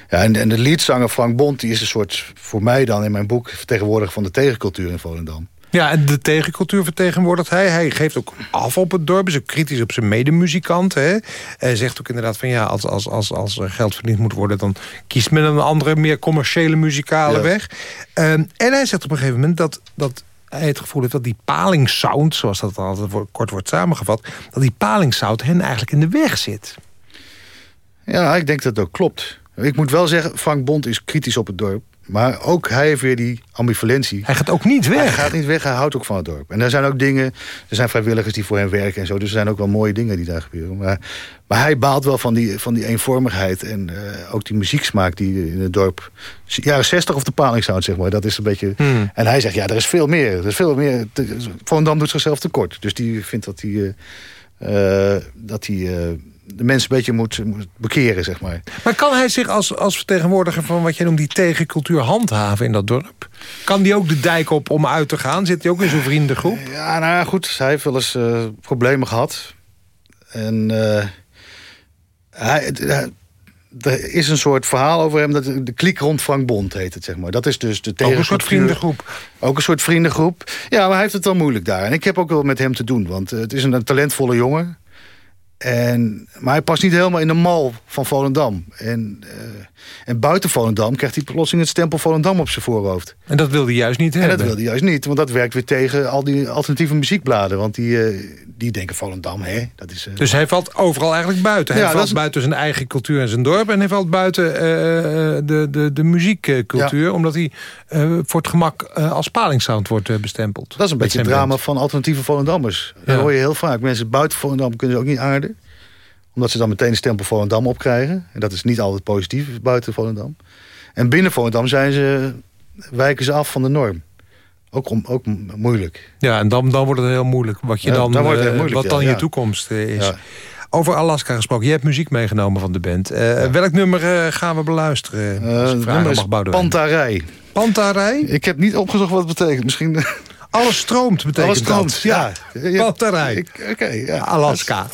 ja, en, en de liedzanger Frank Bond, die is een soort, voor mij dan in mijn boek... vertegenwoordiger van de tegencultuur in Volendam. Ja, en de tegencultuur vertegenwoordigt hij. Hij geeft ook af op het dorp, is ook kritisch op zijn medemuzikant. Hè. Hij zegt ook inderdaad van ja, als, als, als, als er geld verdiend moet worden... dan kiest men een andere, meer commerciële muzikale ja. weg. Um, en hij zegt op een gegeven moment dat... dat hij het gevoel heeft dat die palingsound, zoals dat altijd kort wordt samengevat... dat die palingsound hen eigenlijk in de weg zit. Ja, ik denk dat dat klopt. Ik moet wel zeggen, Frank Bond is kritisch op het dorp. Maar ook hij heeft weer die ambivalentie. Hij gaat ook niet weg. Hij gaat niet weg, hij houdt ook van het dorp. En er zijn ook dingen, er zijn vrijwilligers die voor hem werken en zo. Dus er zijn ook wel mooie dingen die daar gebeuren. Maar, maar hij baalt wel van die, van die eenvormigheid. En uh, ook die muzieksmaak die in het dorp... Jaren 60 of de palingsound, zeg maar. Dat is een beetje... Hmm. En hij zegt, ja, er is veel meer. Er is veel meer. Volendam doet zichzelf tekort. Dus die vindt dat hij... Uh, dat hij uh, de mensen een beetje moet, moet, bekeren, zeg maar. Maar kan hij zich als, als vertegenwoordiger van wat jij noemt... die tegencultuur handhaven in dat dorp? Kan die ook de dijk op om uit te gaan? Zit hij ook in zo'n vriendengroep? Ja, nou goed, hij heeft wel eens uh, problemen gehad. En uh, hij, er is een soort verhaal over hem... dat de kliek rond Frank Bond heet het, zeg maar. Dat is dus de Ook een soort vriendengroep. Ook een soort vriendengroep. Ja, maar hij heeft het wel moeilijk daar. En ik heb ook wel met hem te doen. Want het is een talentvolle jongen. En, maar hij past niet helemaal in de mal van Volendam. En, uh, en buiten Volendam krijgt hij plotseling het stempel Volendam op zijn voorhoofd. En dat wil hij juist niet hebben. En dat wil hij juist niet, want dat werkt weer tegen al die alternatieve muziekbladen. Want die, uh, die denken Volendam, hè? Dat is, uh... Dus hij valt overal eigenlijk buiten. Hij ja, valt is... buiten zijn eigen cultuur en zijn dorp. En hij valt buiten de, de, de muziekcultuur. Ja. Omdat hij voor het gemak als palingsound wordt bestempeld. Dat is een beetje het drama van alternatieve Volendammers. Ja. Dat hoor je heel vaak. Mensen buiten Volendam kunnen ze ook niet aarden omdat ze dan meteen een stempel Volendam opkrijgen. En dat is niet altijd positief buiten Volendam. En binnen Volendam zijn ze, wijken ze af van de norm. ook, om, ook moeilijk. Ja, en dan, dan wordt het heel moeilijk. Wat, je Ja, dan, eh, moeilijk, wat dan ja, je toekomst eh, is. Ja. Over Alaska gesproken. Je hebt muziek meegenomen van de band. Eh, Welk nummer gaan we beluisteren? Het nummer is mag, Boudewijn. Pantarij. Pantarij? Ik heb niet opgezocht wat het betekent. Misschien... Alles stroomt betekent Alles stroomt, dat. Ja, Pantarij. Oké, ja. Alaska.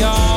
Summer, the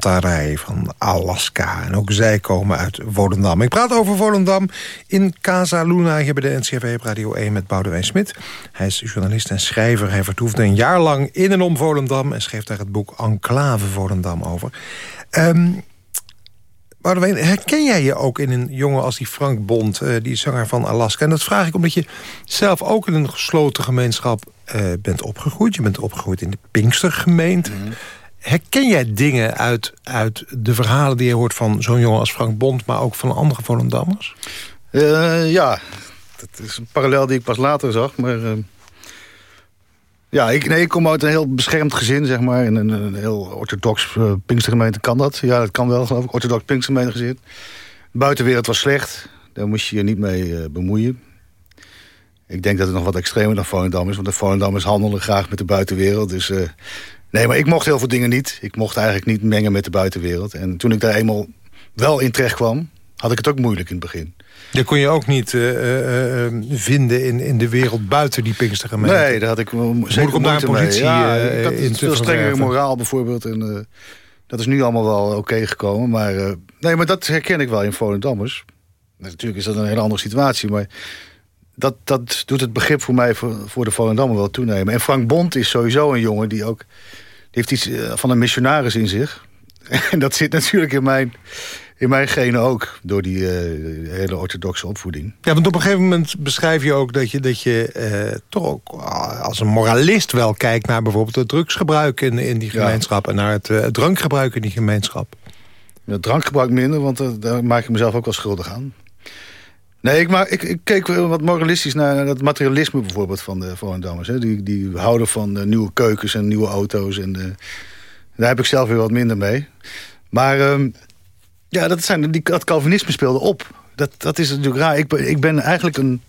Van Alaska. En ook zij komen uit Volendam. Ik praat over Volendam in Casa Luna... hier bij de NCRV Radio 1 met Boudewijn Smit. Hij is journalist en schrijver. Hij vertoefde een jaar lang in en om Volendam... en schreef daar het boek Enclave Volendam over. Ehm Boudewijn, herken jij je ook in een jongen als die Frank Bond... eh, die zanger van Alaska? En dat vraag ik omdat je zelf ook in een gesloten gemeenschap eh, bent opgegroeid. Je bent opgegroeid in de Pinkstergemeente. Herken jij dingen uit, uit de verhalen die je hoort van zo'n jongen als Frank Bond... maar ook van andere Volendammers? Eh, ja, dat is een parallel die ik pas later zag. Maar eh, ja, ik, nee, ik kom uit een heel beschermd gezin, zeg maar. In een, een heel orthodox eh, Pinkstergemeente kan dat. Ja, dat kan wel, geloof ik. Orthodox Pinkstergemeente gezin. Buitenwereld was slecht. Daar moest je je niet mee bemoeien. Ik denk dat het nog wat extremer dan Volendam is. Want de Volendammers handelen graag met de buitenwereld. Dus nee, maar ik mocht heel veel dingen niet. Ik mocht eigenlijk niet mengen met de buitenwereld. En toen ik daar eenmaal wel in terecht kwam... had ik het ook moeilijk in het begin. Je kon je ook niet uh, uh, vinden in, in de wereld buiten die Pinkstergemeente? Nee, daar had ik zeker om daar een positie ja, uh, in te veel strengere moraal bijvoorbeeld. En, dat is nu allemaal wel oké gekomen. Maar, nee, maar dat herken ik wel in Volendammers. Natuurlijk is dat een hele andere situatie, maar dat, dat doet het begrip voor mij voor, voor de Volendammer wel toenemen. En Frank Bond is sowieso een jongen die ook... Heeft iets van een missionaris in zich. [LAUGHS] En dat zit natuurlijk in mijn, in mijn genen ook. Door die uh, hele orthodoxe opvoeding. Ja, want op een gegeven moment beschrijf je ook dat je, dat je uh, toch ook als een moralist wel kijkt... naar bijvoorbeeld het drugsgebruik in, in die gemeenschap... en naar het uh, drankgebruik in die gemeenschap. Het drankgebruik minder, want daar maak ik mezelf ook wel schuldig aan. Nee, ik, maar, ik, keek wat moralistisch naar, het materialisme bijvoorbeeld van de Volendammers. Die, die houden van nieuwe keukens en nieuwe auto's. En, daar heb ik zelf weer wat minder mee. Maar um, ja, dat, zijn, die, dat Calvinisme speelde op. Dat, dat is natuurlijk raar. Ik, ik ben eigenlijk een,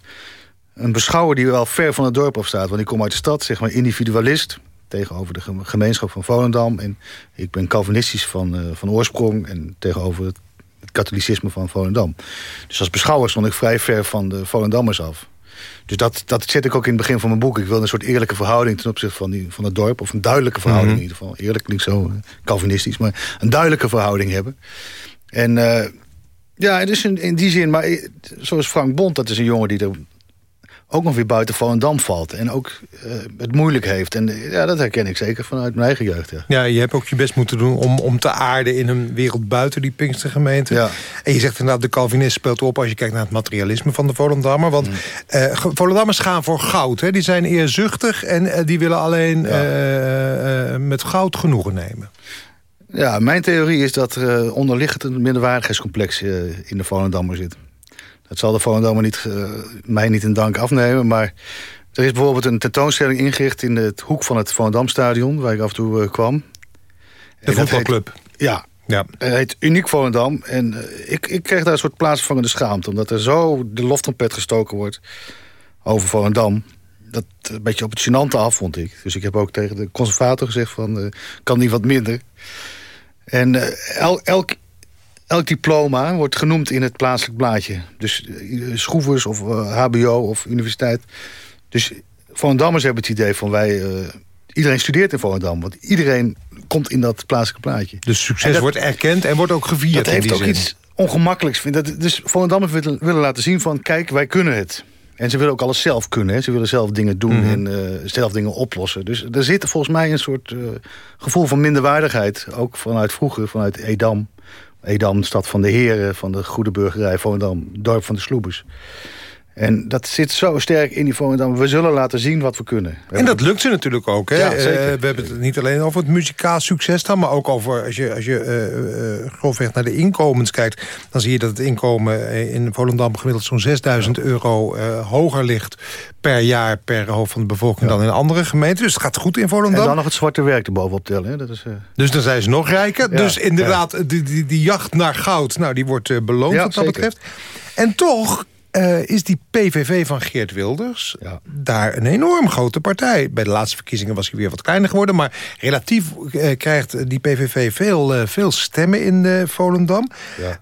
een beschouwer die wel ver van het dorp afstaat. Want ik kom uit de stad, zeg maar individualist. Tegenover de gemeenschap van Volendam. En ik ben Calvinistisch van, uh, van oorsprong. En tegenover het, het katholicisme van Volendam. Dus als beschouwer stond ik vrij ver van de Volendammers af. Dus dat, dat zet ik ook in het begin van mijn boek. Ik wil een soort eerlijke verhouding ten opzichte van, die, van het dorp. Of een duidelijke verhouding mhm. in ieder geval. Eerlijk klinkt zo eh, Calvinistisch. Maar een duidelijke verhouding hebben. En uh, ja, dus in, in die zin. Maar eh, zoals Frank Bond, dat is een jongen die er ook nog weer buiten Volendam valt. En ook uh, het moeilijk heeft. En ja, dat herken ik zeker vanuit mijn eigen jeugd. Ja, ja je hebt ook je best moeten doen om, om te aarden in een wereld buiten die Pinkstergemeente. Ja. En je zegt inderdaad, de Calvinist speelt op als je kijkt naar het materialisme van de Volendammer. Want mm. uh, Volendammers gaan voor goud. Hè? Die zijn eerzuchtig en die willen alleen met goud genoegen nemen. Ja, mijn theorie is dat er onderliggend een minderwaardigheidscomplex in de Volendammer zit. Dat zal de Volendam niet, uh, mij niet in dank afnemen. Maar er is bijvoorbeeld een tentoonstelling ingericht... in het hoek van het Volendamstadion, waar ik af en toe uh, kwam. De voetbalclub? ja, ja. Het heet Uniek Volendam. En uh, ik, ik kreeg daar een soort plaatsvervangende schaamte. Omdat er zo de loftrompet gestoken wordt over Volendam. Dat een beetje op het gênante af, vond ik. Dus ik heb ook tegen de conservator gezegd van... kan niet wat minder. En el, elk elk diploma wordt genoemd in het plaatselijk blaadje. Dus uh, schroevers of hbo eh, of universiteit. Dus Volendammers hebben het idee van wij... Uh, iedereen studeert in Volendam. Want iedereen komt in dat plaatselijke plaatje. Dus succes wordt erkend en wordt ook gevierd. Dat heeft ook iets ongemakkelijks. Dat, dus Volendammers willen, willen laten zien van... kijk, wij kunnen het. En ze willen ook alles zelf kunnen. Hè. Ze willen zelf dingen doen mhm. en uh, zelf dingen oplossen. Dus er zit volgens mij een soort uh, gevoel van minderwaardigheid. Ook vanuit vroeger, vanuit Edam. Edam, stad van de heren, van de goede burgerij, Volendam, dorp van de sloebers. En dat zit zo sterk in die Volendam. We zullen laten zien wat we kunnen. en dat lukt ze natuurlijk ook. Hè? Ja, uh, we hebben het niet alleen over het muzikaal succes dan... maar ook over, als je, als je uh, grofweg naar de inkomens kijkt... dan zie je dat het inkomen in Volendam gemiddeld zo'n 6000 euro hoger ligt... per jaar per hoofd van de bevolking dan in andere gemeenten. Dus het gaat goed in Volendam. En dan nog het zwarte werk erbovenop tellen. Hè? Dat is, Dus dan zijn ze nog rijker. dus inderdaad, die, die, die, jacht naar goud, nou, die wordt beloond wat dat betreft. En toch uh, is die PVV van Geert Wilders ja. daar een enorm grote partij. Bij de laatste verkiezingen was hij weer wat kleiner geworden... maar relatief uh, krijgt die PVV veel, uh, veel stemmen in Volendam.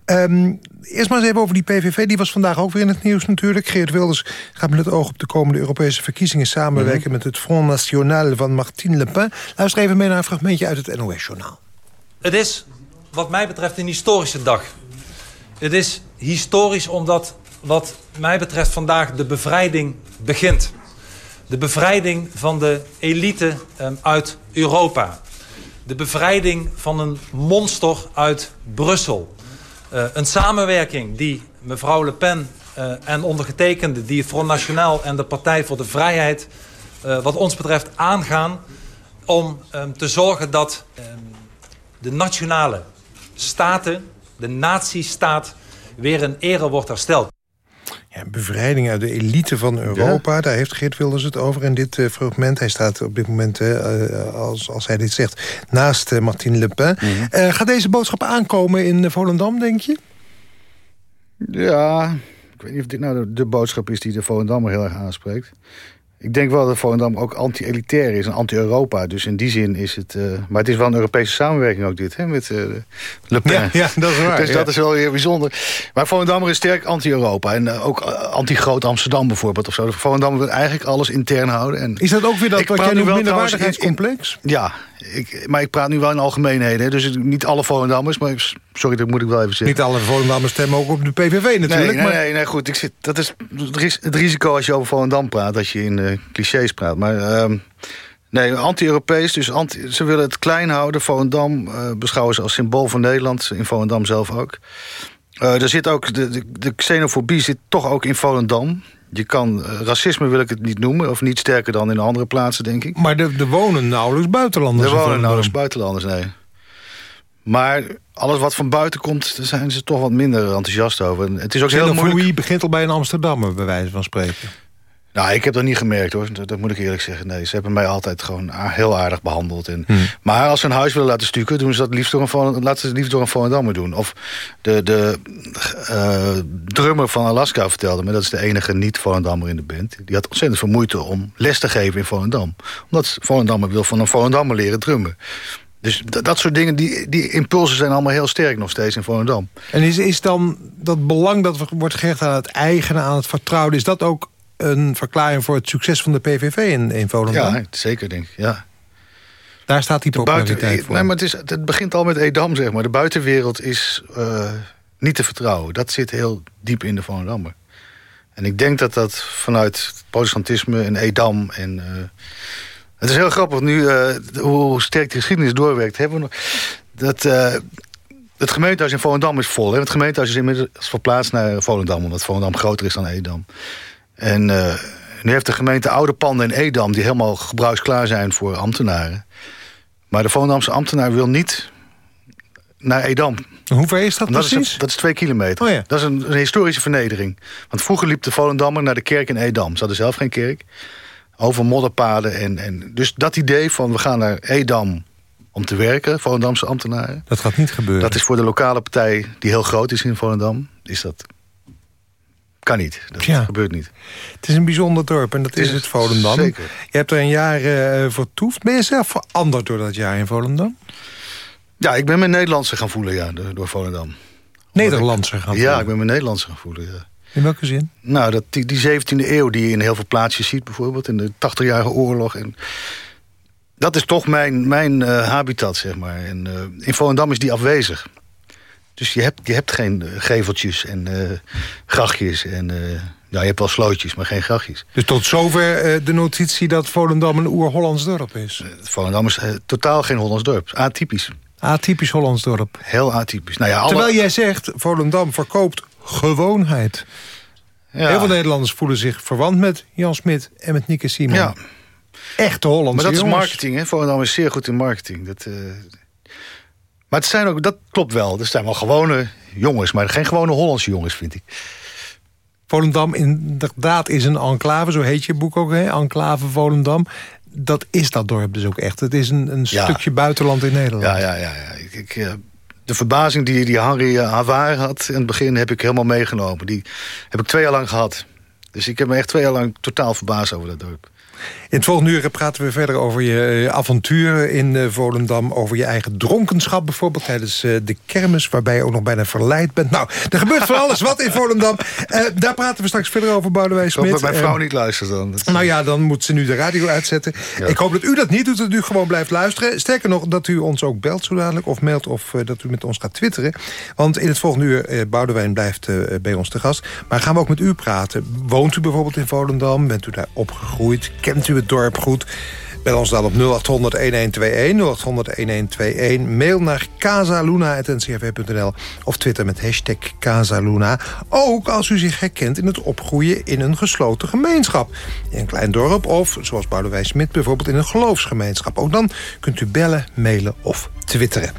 Ja. Um, eerst maar eens even over die PVV. Die was vandaag ook weer in het nieuws natuurlijk. Geert Wilders gaat met het oog op de komende Europese verkiezingen... samenwerken mm -hmm. met het Front National van Martine Le Pen. Luister even mee naar een fragmentje uit het NOS-journaal. Het is wat mij betreft een historische dag. Het is historisch omdat wat mij betreft vandaag de bevrijding begint. De bevrijding van de elite um, uit Europa. De bevrijding van een monster uit Brussel. Uh, een samenwerking die mevrouw Le Pen uh, en ondergetekende... die Front National en de Partij voor de Vrijheid... Uh, wat ons betreft aangaan om um, te zorgen dat um, de nationale staten... de nazistaat weer in ere wordt hersteld. Ja, bevrijding uit de elite van Europa. Daar heeft Geert Wilders het over in dit uh, fragment. Hij staat op dit moment, uh, als, als hij dit zegt, naast uh, Martine Le Pen. Mm -hmm. gaat deze boodschap aankomen in Volendam, denk je? Ja, ik weet niet of dit nou de, de boodschap is die de Volendammer heel erg aanspreekt. Ik denk wel dat Volendam ook anti-elitair is en anti-Europa. Dus in die zin is het... Uh, maar het is wel een Europese samenwerking ook dit, hè, met uh, Le Pen. Ja, ja, dat is waar. dus ja. dat is wel weer bijzonder. Maar Volendam is sterk anti-Europa. En uh, ook anti-Groot Amsterdam bijvoorbeeld. Of zo. Volendam wil eigenlijk alles intern houden. En is dat ook weer dat wat jij noemt minderwaardigheidscomplex? Ja, ik, maar ik praat nu wel in algemeenheden. Dus niet alle Volendammers, maar sorry, dat moet ik wel even zeggen. Niet alle Volendammers stemmen ook op de PVV natuurlijk. Nee, nee, maar... nee, nee, goed. Ik zit, dat is het risico als je over Volendam praat, dat je in uh, clichés praat. Maar uh, nee, anti-Europees, dus anti, ze willen het klein houden. Volendam uh, beschouwen ze als symbool van Nederland, in Volendam zelf ook. Uh, er zit ook, de, de, de xenofobie zit toch ook in Volendam. Je kan, uh, racisme wil ik het niet noemen, of niet sterker dan in andere plaatsen, denk ik. Maar er wonen nauwelijks buitenlanders. Er wonen nauwelijks buitenlanders, nee. Maar alles wat van buiten komt, daar zijn ze toch wat minder enthousiast over. En het is ook heel moeilijk. begint al bij een Amsterdammer, bij wijze van spreken. Nou, ik heb dat niet gemerkt hoor. Dat, dat, moet ik eerlijk zeggen. Nee, ze hebben mij altijd gewoon heel aardig behandeld. En, hmm. Maar als ze een huis willen laten stukken, doen ze dat liefst door een, laten ze het liefst door een Volendammer doen. Of de, de uh, drummer van Alaska vertelde me, dat is de enige niet-Volendammer in de band. Die had ontzettend veel moeite om les te geven in Volendam. Omdat Volendammer wil van een Volendammer leren drummen. Dus dat, soort dingen, die, die impulsen zijn allemaal heel sterk nog steeds in Volendam. En is, is dan dat belang dat wordt gehecht aan het eigene, aan het vertrouwen... is dat ook een verklaring voor het succes van de PVV in, in Volendam? Ja, zeker denk ik, ja. Daar staat die populariteit buiten, voor. Nee, maar het, is, het begint al met Edam, zeg maar. De buitenwereld is uh, niet te vertrouwen. Dat zit heel diep in de Volendammer. En ik denk dat dat vanuit protestantisme en Edam en... Uh, het is heel grappig nu, uh, hoe sterk de geschiedenis doorwerkt. Hebben we nog, dat, uh, het gemeentehuis in Volendam is vol. Hè? Het gemeentehuis is inmiddels verplaatst naar Volendam... omdat Volendam groter is dan Edam. En uh, nu heeft de gemeente oude panden in Edam... die helemaal gebruiksklaar zijn voor ambtenaren. Maar de Volendamse ambtenaar wil niet naar Edam. Hoe ver is dat, dat precies? Is, dat is twee kilometer. Oh ja. Dat is een, een, historische vernedering. Want vroeger liep de Volendammer naar de kerk in Edam. Ze hadden zelf geen kerk. Over modderpaden. En, en, dus dat idee van we gaan naar Edam om te werken, Volendamse ambtenaren. Dat gaat niet gebeuren. Dat is voor de lokale partij die heel groot is in Volendam. Is dat kan niet. Dat ja. gebeurt niet. Het is een bijzonder dorp en dat is, is het Volendam. Zeker. Je hebt er een jaar uh, vertoefd. Ben je zelf veranderd door dat jaar in Volendam? Ja, ik ben me Nederlandse gaan voelen ja, door, Volendam. Nederlandse gaan voelen? Ja, ik ben me Nederlandse gaan voelen. Ja. In welke zin? Nou, dat, die, die 17e eeuw die je in heel veel plaatsjes ziet, bijvoorbeeld in de 80-jarige oorlog. En dat is toch mijn, mijn uh, habitat, zeg maar. En uh, in Volendam is die afwezig. Dus je hebt, je hebt geen geveltjes en uh, grachtjes. En, uh, ja, je hebt wel slootjes, maar geen grachtjes. Dus tot zover uh, de notitie dat Volendam een oer-Hollands dorp is? Volendam is totaal geen Hollands dorp. Atypisch. Atypisch Hollands dorp. Heel atypisch. Nou ja, alle... Terwijl jij zegt, Volendam verkoopt gewoonheid. Ja. Heel veel Nederlanders voelen zich verwant met Jan Smit en met Nieke Simon. Ja. Echte Hollandse Maar dat jongens. is marketing, hè? Volendam is zeer goed in marketing. Dat... Maar het zijn ook, dat klopt wel. Er zijn wel gewone jongens, maar geen gewone Hollandse jongens, vind ik. Volendam inderdaad is een enclave, zo heet je boek ook, hè? Enclave Volendam. Dat is dat dorp dus ook echt. Het is een, een Ja. stukje buitenland in Nederland. Ja, ja, ja. ja. Ik, ik, eh, de verbazing die, die Henri uh, Havar had in het begin heb ik helemaal meegenomen. Die heb ik twee jaar lang gehad. Dus ik heb me echt twee jaar lang totaal verbaasd over dat dorp. In het volgende uur praten we verder over je eh, avonturen in eh, Volendam. Over je eigen dronkenschap bijvoorbeeld tijdens eh, de kermis... waarbij je ook nog bijna verleid bent. Nou, er gebeurt van alles wat in Volendam. Daar praten we straks verder over, Boudewijn Smit. dat mijn vrouw niet luistert dan. Nou ja, dan moet ze nu de radio uitzetten. Ja. Ik hoop dat u dat niet doet, dat u gewoon blijft luisteren. Sterker nog, dat u ons ook belt zo dadelijk... of mailt of dat u met ons gaat twitteren. Want in het volgende uur, eh, Boudewijn blijft bij ons te gast. Maar gaan we ook met u praten. Woont u bijvoorbeeld in Volendam? Bent u daar opgegroeid? Kent u het dorp goed? Bel ons dan op 0800-1121, 0800-1121. Mail naar casaluna.ncrv.nl of twitter met hashtag Casaluna. Ook als u zich herkent in het opgroeien in een gesloten gemeenschap. In een klein dorp of, zoals Boudewijn Smit, bijvoorbeeld in een geloofsgemeenschap. Ook dan kunt u bellen, mailen of twitteren.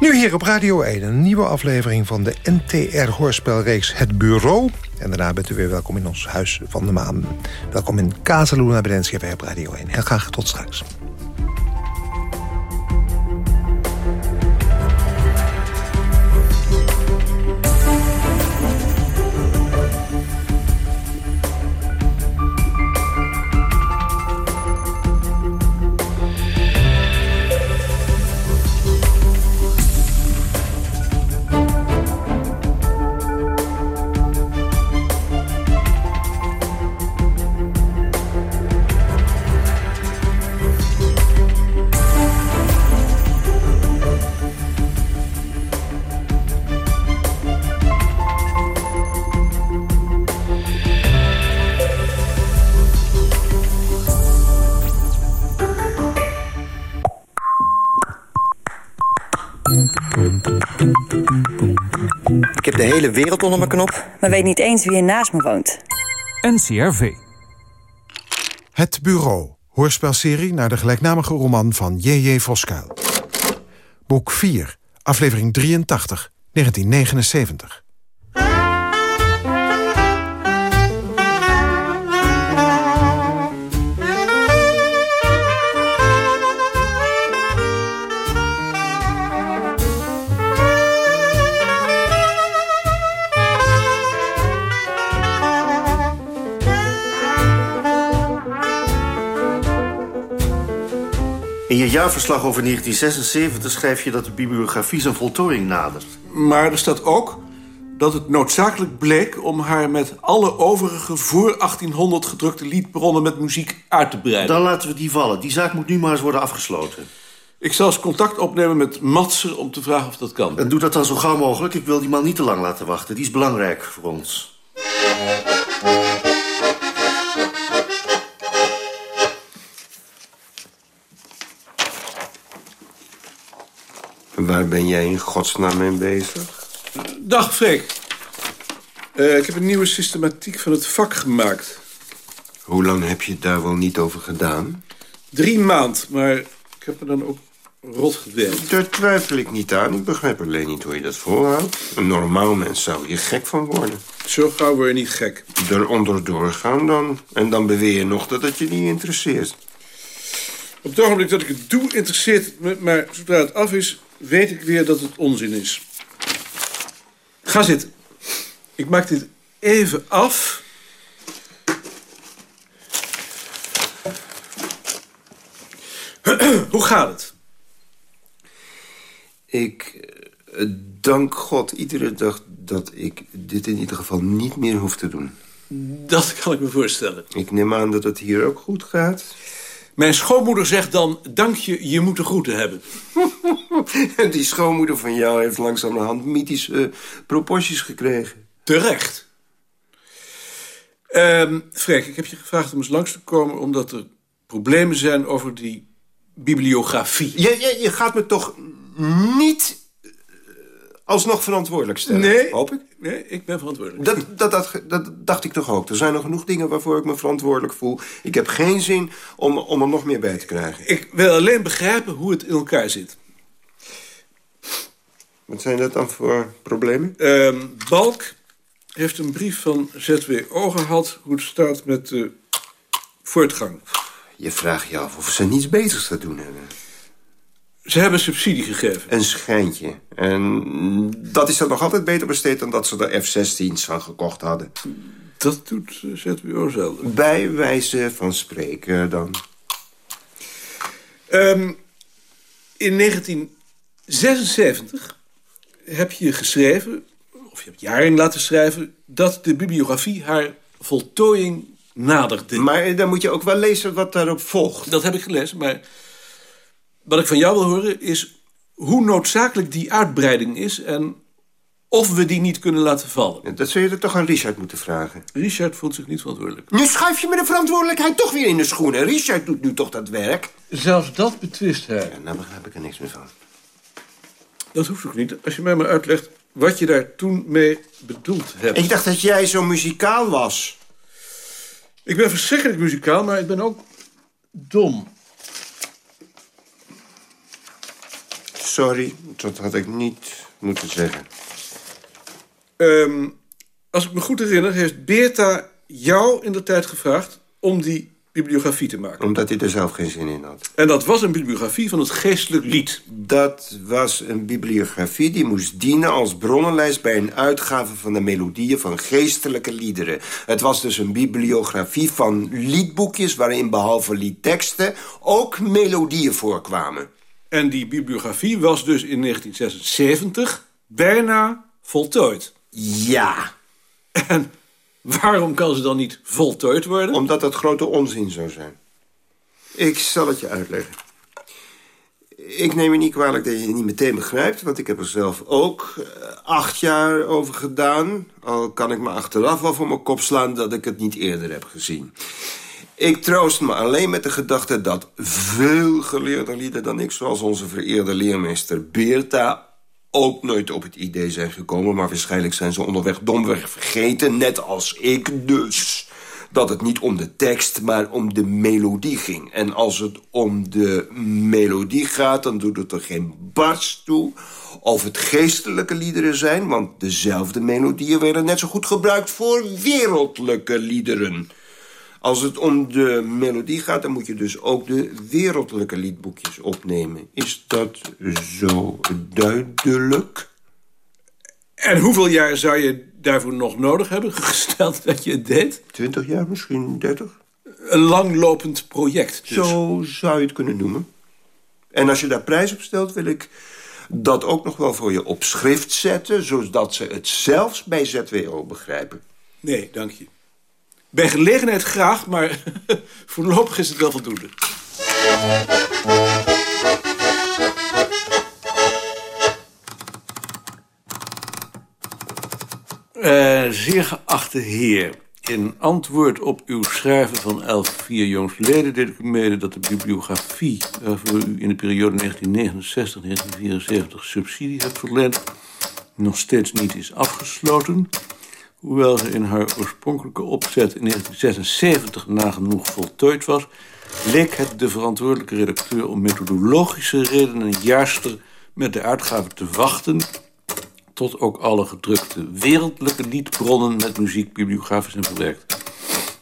Nu hier op Radio 1 een nieuwe aflevering van de NTR-hoorspelreeks Het Bureau. En daarna bent u weer welkom in ons Huis van de Maan. Welkom in Casaluna NCRV op Radio 1. Heel graag tot straks. De hele wereld onder mijn knop. Maar weet niet eens wie er naast me woont. NCRV. Het Bureau. Hoorspelserie naar de gelijknamige roman van J.J. Voskuil. Boek 4. Aflevering 83. 1979. In je jaarverslag over 1976 schrijf je dat de bibliografie zijn voltooiing nadert. Maar er staat ook dat het noodzakelijk bleek om haar met alle overige voor 1800 gedrukte liedbronnen met muziek uit te breiden. Dan laten we die vallen. Die zaak moet nu maar eens worden afgesloten. Ik zal eens contact opnemen met Matser om te vragen of dat kan. En doe dat dan zo gauw mogelijk. Ik wil die man niet te lang laten wachten. Die is belangrijk voor ons. Waar ben jij in godsnaam mee bezig? Dag, Freek. Uh, ik heb een nieuwe systematiek van het vak gemaakt. Hoe lang heb je daar wel niet over gedaan? Drie maand, maar ik heb me dan ook rot gewerkt. Daar twijfel ik niet aan. Ik begrijp alleen niet hoe je dat volhoudt. Een normaal mens zou hier gek van worden. Zo gauw word je niet gek. Eronder doorgaan dan. En dan beweer je nog dat het je niet interesseert. Op het ogenblik dat ik het doe, interesseert het me. Maar zodra het af is, weet ik weer dat het onzin is. Ga zitten. Ik maak dit even af. [CLEARS THROAT] Hoe gaat het? Ik uh, dank God iedere dag dat ik dit in ieder geval niet meer hoef te doen. Dat kan ik me voorstellen. Ik neem aan dat het hier ook goed gaat. Mijn schoonmoeder zegt dan, dank je, je moet de groeten hebben. [LAUGHS] Die schoonmoeder van jou heeft langzamerhand mythische uh, proporties gekregen. Terecht. Um, Freek, ik heb je gevraagd om eens langs te komen... omdat er problemen zijn over die bibliografie. Je, je, je gaat me toch niet uh, alsnog verantwoordelijk stellen? Nee, hoop ik. Nee, ik ben verantwoordelijk. Dat, dat, dat, dat, dacht ik toch ook. Er zijn nog genoeg dingen waarvoor ik me verantwoordelijk voel. Ik heb geen zin om, om er nog meer bij te krijgen. Ik wil alleen begrijpen hoe het in elkaar zit. Wat zijn dat dan voor problemen? Uh, Balk heeft een brief van ZWO gehad... hoe het staat met de voortgang. Je vraagt je af of ze niets beters te doen hebben. Ze hebben subsidie gegeven. Een schijntje. En dat is dan nog altijd beter besteed... dan dat ze er F-16's van gekocht hadden. Dat doet ZWO zelden. Bij wijze van spreken dan. Um, in 1976 heb je geschreven, of je hebt jaren laten schrijven... dat de bibliografie haar voltooiing naderde. Maar dan moet je ook wel lezen wat daarop volgt. Dat heb ik gelezen, maar wat ik van jou wil horen is... hoe noodzakelijk die uitbreiding is... en of we die niet kunnen laten vallen. Dat zul je er toch aan Richard moeten vragen. Richard voelt zich niet verantwoordelijk. Nu schuif je me de verantwoordelijkheid toch weer in de schoenen. Richard doet nu toch dat werk. Zelfs dat betwist hij. Ja, nou begrijp ik er niks meer van. Dat hoeft ook niet. Als je mij maar uitlegt wat je daar toen mee bedoeld hebt. Ik dacht dat jij zo muzikaal was. Ik ben verschrikkelijk muzikaal, maar ik ben ook dom. Sorry, dat had ik niet moeten zeggen. Um, als ik me goed herinner, heeft Beerta jou in de tijd gevraagd... om die bibliografie te maken. Omdat hij er zelf geen zin in had. En dat was een bibliografie van het geestelijk lied. Dat was een bibliografie die moest dienen als bronnenlijst... bij een uitgave van de melodieën van geestelijke liederen. Het was dus een bibliografie van liedboekjes... waarin behalve liedteksten ook melodieën voorkwamen. En die bibliografie was dus in 1976 bijna voltooid. Ja. En waarom kan ze dan niet voltooid worden? Omdat dat grote onzin zou zijn. Ik zal het je uitleggen. Ik neem je niet kwalijk dat je het niet meteen begrijpt... want ik heb er zelf ook acht jaar over gedaan. Al kan ik me achteraf wel voor mijn kop slaan... dat ik het niet eerder heb gezien. Ik troost me alleen met de gedachte dat veel geleerder lieden dan ik... zoals onze vereerde leermeester Beerta ook nooit op het idee zijn gekomen... maar waarschijnlijk zijn ze onderweg domweg vergeten, net als ik dus... dat het niet om de tekst, maar om de melodie ging. En als het om de melodie gaat, dan doet het er geen barst toe... of het geestelijke liederen zijn... want dezelfde melodieën werden net zo goed gebruikt voor wereldlijke liederen... Als het om de melodie gaat, dan moet je dus ook de wereldlijke liedboekjes opnemen. Is dat zo duidelijk? En hoeveel jaar zou je daarvoor nog nodig hebben, gesteld [LAUGHS] dat je het deed? Twintig jaar, misschien dertig. Een langlopend project dus. Zo zou je het kunnen noemen. En als je daar prijs op stelt, wil ik dat ook nog wel voor je op schrift zetten... zodat ze het zelfs bij ZWO begrijpen. Nee, dank je. Bij gelegenheid graag, maar [LAUGHS] voorlopig is het wel voldoende. Uh, zeer geachte heer, in antwoord op uw schrijven van 11 4 jongsleden deed ik u mede dat de bibliografie waarvoor u in de periode 1969-1974 subsidie hebt verleend nog steeds niet is afgesloten Hoewel ze in haar oorspronkelijke opzet in 1976 nagenoeg voltooid was... leek het de verantwoordelijke redacteur om methodologische redenen juister met de uitgave te wachten... tot ook alle gedrukte wereldlijke liedbronnen met muziek bibliografisch zijn verwerkt.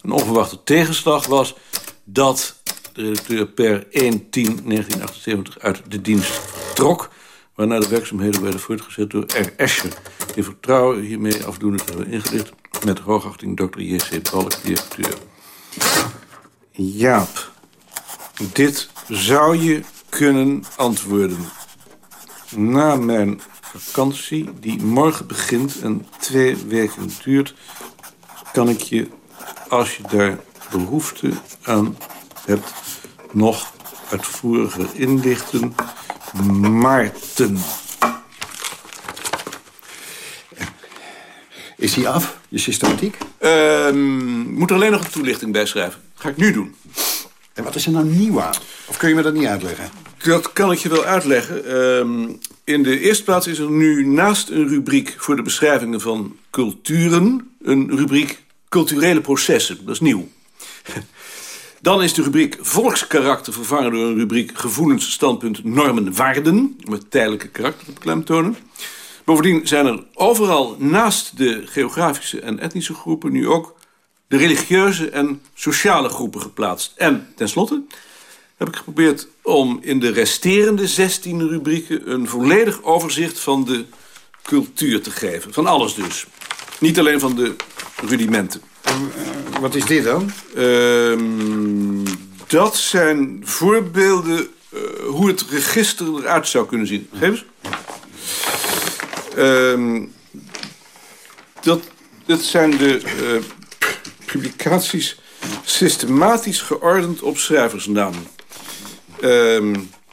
Een onverwachte tegenslag was dat de redacteur per 1-10-1978 uit de dienst trok waarna de werkzaamheden werden voortgezet door R. Escher... in vertrouwen hiermee afdoende te hebben ingelicht... met hoogachting Dr. J.C. Balk, directeur. Jaap, dit zou je kunnen antwoorden. Na mijn vakantie, die morgen begint en twee weken duurt... kan ik je, als je daar behoefte aan hebt... nog uitvoeriger inlichten Maarten. Is die af, je systematiek? Ehm moet er alleen nog een toelichting bij schrijven. Ga ik nu doen. En wat is er nou nieuw aan? Of kun je me dat niet uitleggen? Dat kan ik je wel uitleggen. Ehm, in de eerste plaats is er nu naast een rubriek voor de beschrijvingen van culturen... een rubriek culturele processen. Dat is nieuw. Dan is de rubriek volkskarakter vervangen door een rubriek gevoelens, standpunt, normen, waarden. Om het tijdelijke karakter te beklemtonen. Bovendien zijn er overal naast de geografische en etnische groepen nu ook de religieuze en sociale groepen geplaatst. En tenslotte heb ik geprobeerd om in de resterende 16 rubrieken een volledig overzicht van de cultuur te geven. Van alles dus. Niet alleen van de rudimenten. Uh, wat is dit dan? Uh, dat zijn voorbeelden uh, hoe het register eruit zou kunnen zien. Geef eens. Uh, dat, dat zijn de uh, publicaties systematisch geordend op schrijversnaam.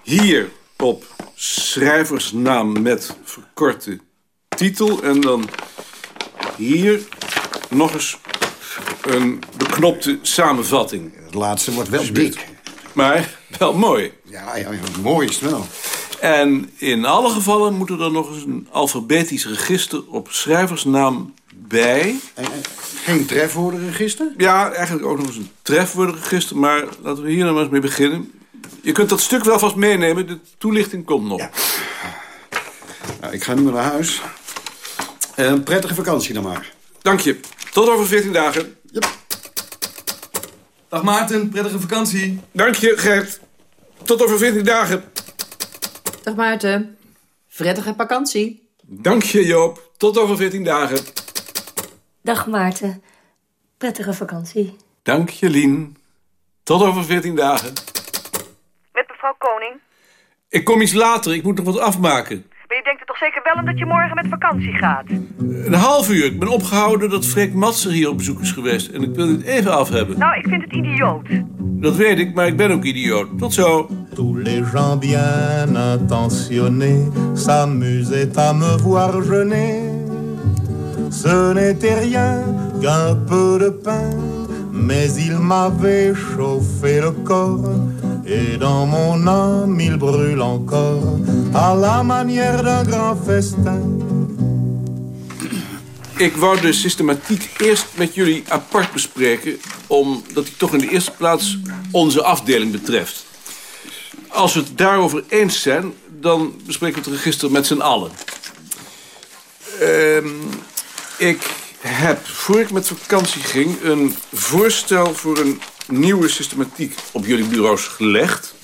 hier op schrijversnaam met verkorte titel. En dan hier nog eens een beknopte samenvatting. Het laatste wordt wel dik. Maar wel mooi. Ja, ja, mooi is het wel. En in alle gevallen moet er dan nog eens een alfabetisch register op schrijversnaam bij. En, geen trefwoordenregister? Ja, eigenlijk ook nog eens een trefwoordenregister. Maar laten we hier nou maar eens mee beginnen. Je kunt dat stuk wel vast meenemen. De toelichting komt nog. Ja. Nou, ik ga nu maar naar huis. Een prettige vakantie dan maar. Dank je. Tot over 14 dagen. Yep. Dag Maarten, prettige vakantie. Dank je, Gert. Tot over 14 dagen. Dag Maarten. Prettige vakantie. Dank je, Joop. Tot over 14 dagen. Dag Maarten. Prettige vakantie. Dank je, Lien. Tot over 14 dagen. Met mevrouw Koning? Ik kom iets later. Ik moet nog wat afmaken. Maar je denkt er toch zeker wel aan dat je morgen met vakantie gaat? Een half uur. Ik ben opgehouden dat Freek Matser hier op bezoek is geweest. En ik wil dit even af hebben. Nou, ik vind het idioot. Dat weet ik, maar ik ben ook idioot. Tot zo. Tous les gens bien intentionnés s'amusaient à me voir jeûner. Ce n'était rien qu'un peu de pain, mais il m'avait chauffé le corps Et dans mon âme, il brûle encore à la manière d'un grand festin. Ik wou de systematiek eerst met jullie apart bespreken... omdat die toch in de eerste plaats onze afdeling betreft. Als we het daarover eens zijn, dan bespreken we het register met z'n allen. Ehm, ik heb, voor ik met vakantie ging... een voorstel voor een nieuwe systematiek op jullie bureaus gelegd.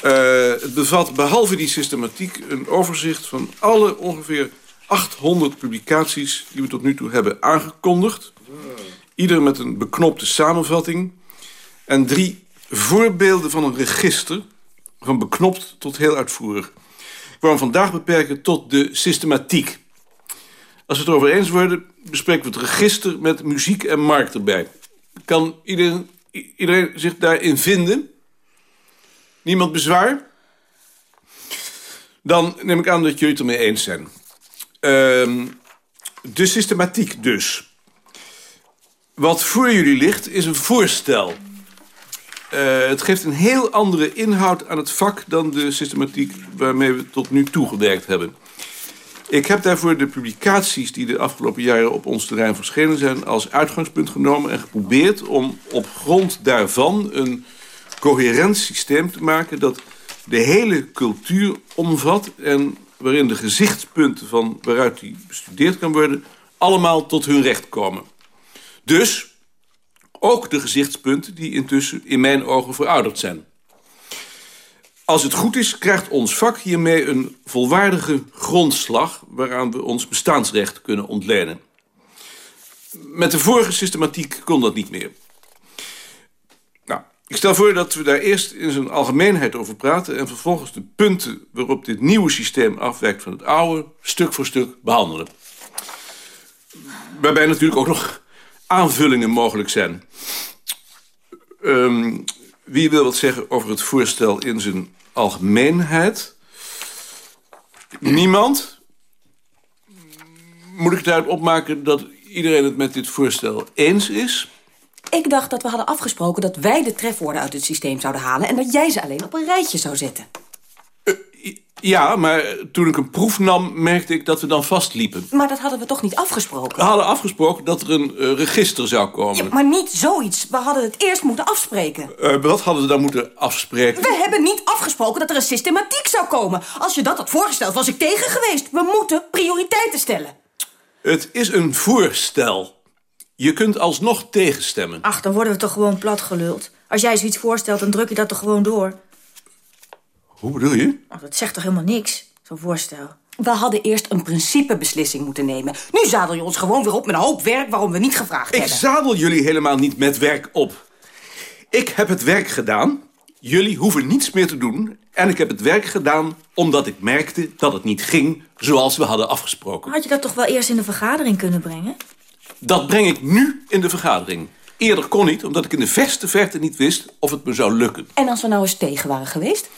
Eh, het bevat behalve die systematiek een overzicht van alle ongeveer 800 publicaties die we tot nu toe hebben aangekondigd. Ieder met een beknopte samenvatting. En drie voorbeelden van een register, van beknopt tot heel uitvoerig. Ik wou vandaag beperken tot de systematiek. Als we het erover eens worden, bespreken we het register met muziek en markt erbij. Kan iedereen, iedereen zich daarin vinden? Niemand bezwaar? Dan neem ik aan dat jullie het ermee eens zijn. Ehm, de systematiek dus. Wat voor jullie ligt is een voorstel. Eh, het geeft een heel andere inhoud aan het vak... dan de systematiek waarmee we tot nu toe gewerkt hebben. Ik heb daarvoor de publicaties die de afgelopen jaren op ons terrein verschenen zijn... als uitgangspunt genomen en geprobeerd om op grond daarvan... een coherent systeem te maken dat de hele cultuur omvat... en waarin de gezichtspunten van waaruit die bestudeerd kan worden... allemaal tot hun recht komen. Dus ook de gezichtspunten die intussen in mijn ogen verouderd zijn. Als het goed is, krijgt ons vak hiermee een volwaardige grondslag... waaraan we ons bestaansrecht kunnen ontlenen. Met de vorige systematiek kon dat niet meer. Nou, ik stel voor dat we daar eerst in zijn algemeenheid over praten... en vervolgens de punten waarop dit nieuwe systeem afwijkt van het oude... stuk voor stuk behandelen. Waarbij natuurlijk ook nog aanvullingen mogelijk zijn. Um, wie wil wat zeggen over het voorstel in zijn algemeenheid? Niemand? Moet ik daaruit opmaken dat iedereen het met dit voorstel eens is? Ik dacht dat we hadden afgesproken dat wij de trefwoorden uit het systeem zouden halen... en dat jij ze alleen op een rijtje zou zetten. Ja, maar toen ik een proef nam, merkte ik dat we dan vastliepen. Maar dat hadden we toch niet afgesproken? We hadden afgesproken dat er een uh, register zou komen. Ja, maar niet zoiets. We hadden het eerst moeten afspreken. Uh, wat hadden we dan moeten afspreken? We hebben niet afgesproken dat er een systematiek zou komen. Als je dat had voorgesteld, was ik tegen geweest. We moeten prioriteiten stellen. Het is een voorstel. Je kunt alsnog tegenstemmen. Ach, dan worden we toch gewoon plat geluld. Als jij zoiets voorstelt, dan druk je dat toch gewoon door. Hoe bedoel je? Oh, dat zegt toch helemaal niks, zo'n voorstel? We hadden eerst een principebeslissing moeten nemen. Nu zadel je ons gewoon weer op met een hoop werk waarom we niet gevraagd ik hebben. Ik zadel jullie helemaal niet met werk op. Ik heb het werk gedaan. Jullie hoeven niets meer te doen. En ik heb het werk gedaan omdat ik merkte dat het niet ging zoals we hadden afgesproken. Had je dat toch wel eerst in de vergadering kunnen brengen? Dat breng ik nu in de vergadering. Eerder kon niet, omdat ik in de verste verte niet wist of het me zou lukken. En als we nou eens tegen waren geweest?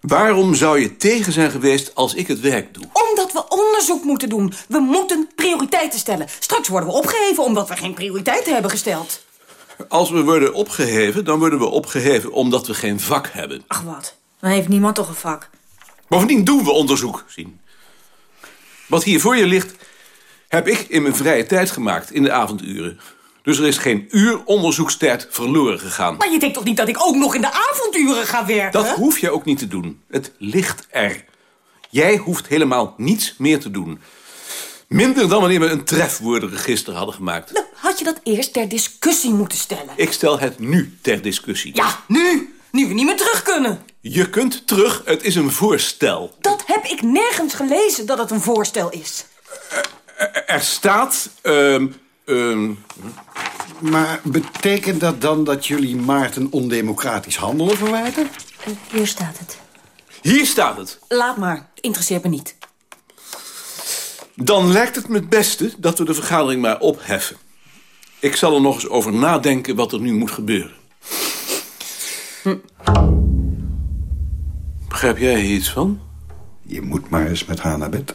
Waarom zou je tegen zijn geweest als ik het werk doe? Omdat we onderzoek moeten doen. We moeten prioriteiten stellen. Straks worden we opgeheven omdat we geen prioriteiten hebben gesteld. Als we worden opgeheven, dan worden we opgeheven omdat we geen vak hebben. Ach wat, dan heeft niemand toch een vak. Bovendien doen we onderzoek, zien. Wat hier voor je ligt, heb ik in mijn vrije tijd gemaakt, in de avonduren. Dus er is geen uur onderzoekstijd verloren gegaan. Maar je denkt toch niet dat ik ook nog in de avonduren ga werken? Dat hoef je ook niet te doen. Het ligt er. Jij hoeft helemaal niets meer te doen. Minder dan wanneer we een trefwoordenregister hadden gemaakt. Nou, had je dat eerst ter discussie moeten stellen? Ik stel het nu ter discussie. Ja, nu! Nu we niet meer terug kunnen. Je kunt terug, het is een voorstel. Dat heb ik nergens gelezen, dat het een voorstel is. Er, er staat... Uh, uh, maar betekent dat dan dat jullie Maarten ondemocratisch handelen verwijten? Uh, hier staat het. Hier staat het. Laat maar, interesseert me niet. Dan lijkt het me het beste dat we de vergadering maar opheffen. Ik zal er nog eens over nadenken wat er nu moet gebeuren. Hm. Begrijp jij hier iets van? Je moet maar eens met haar naar bed.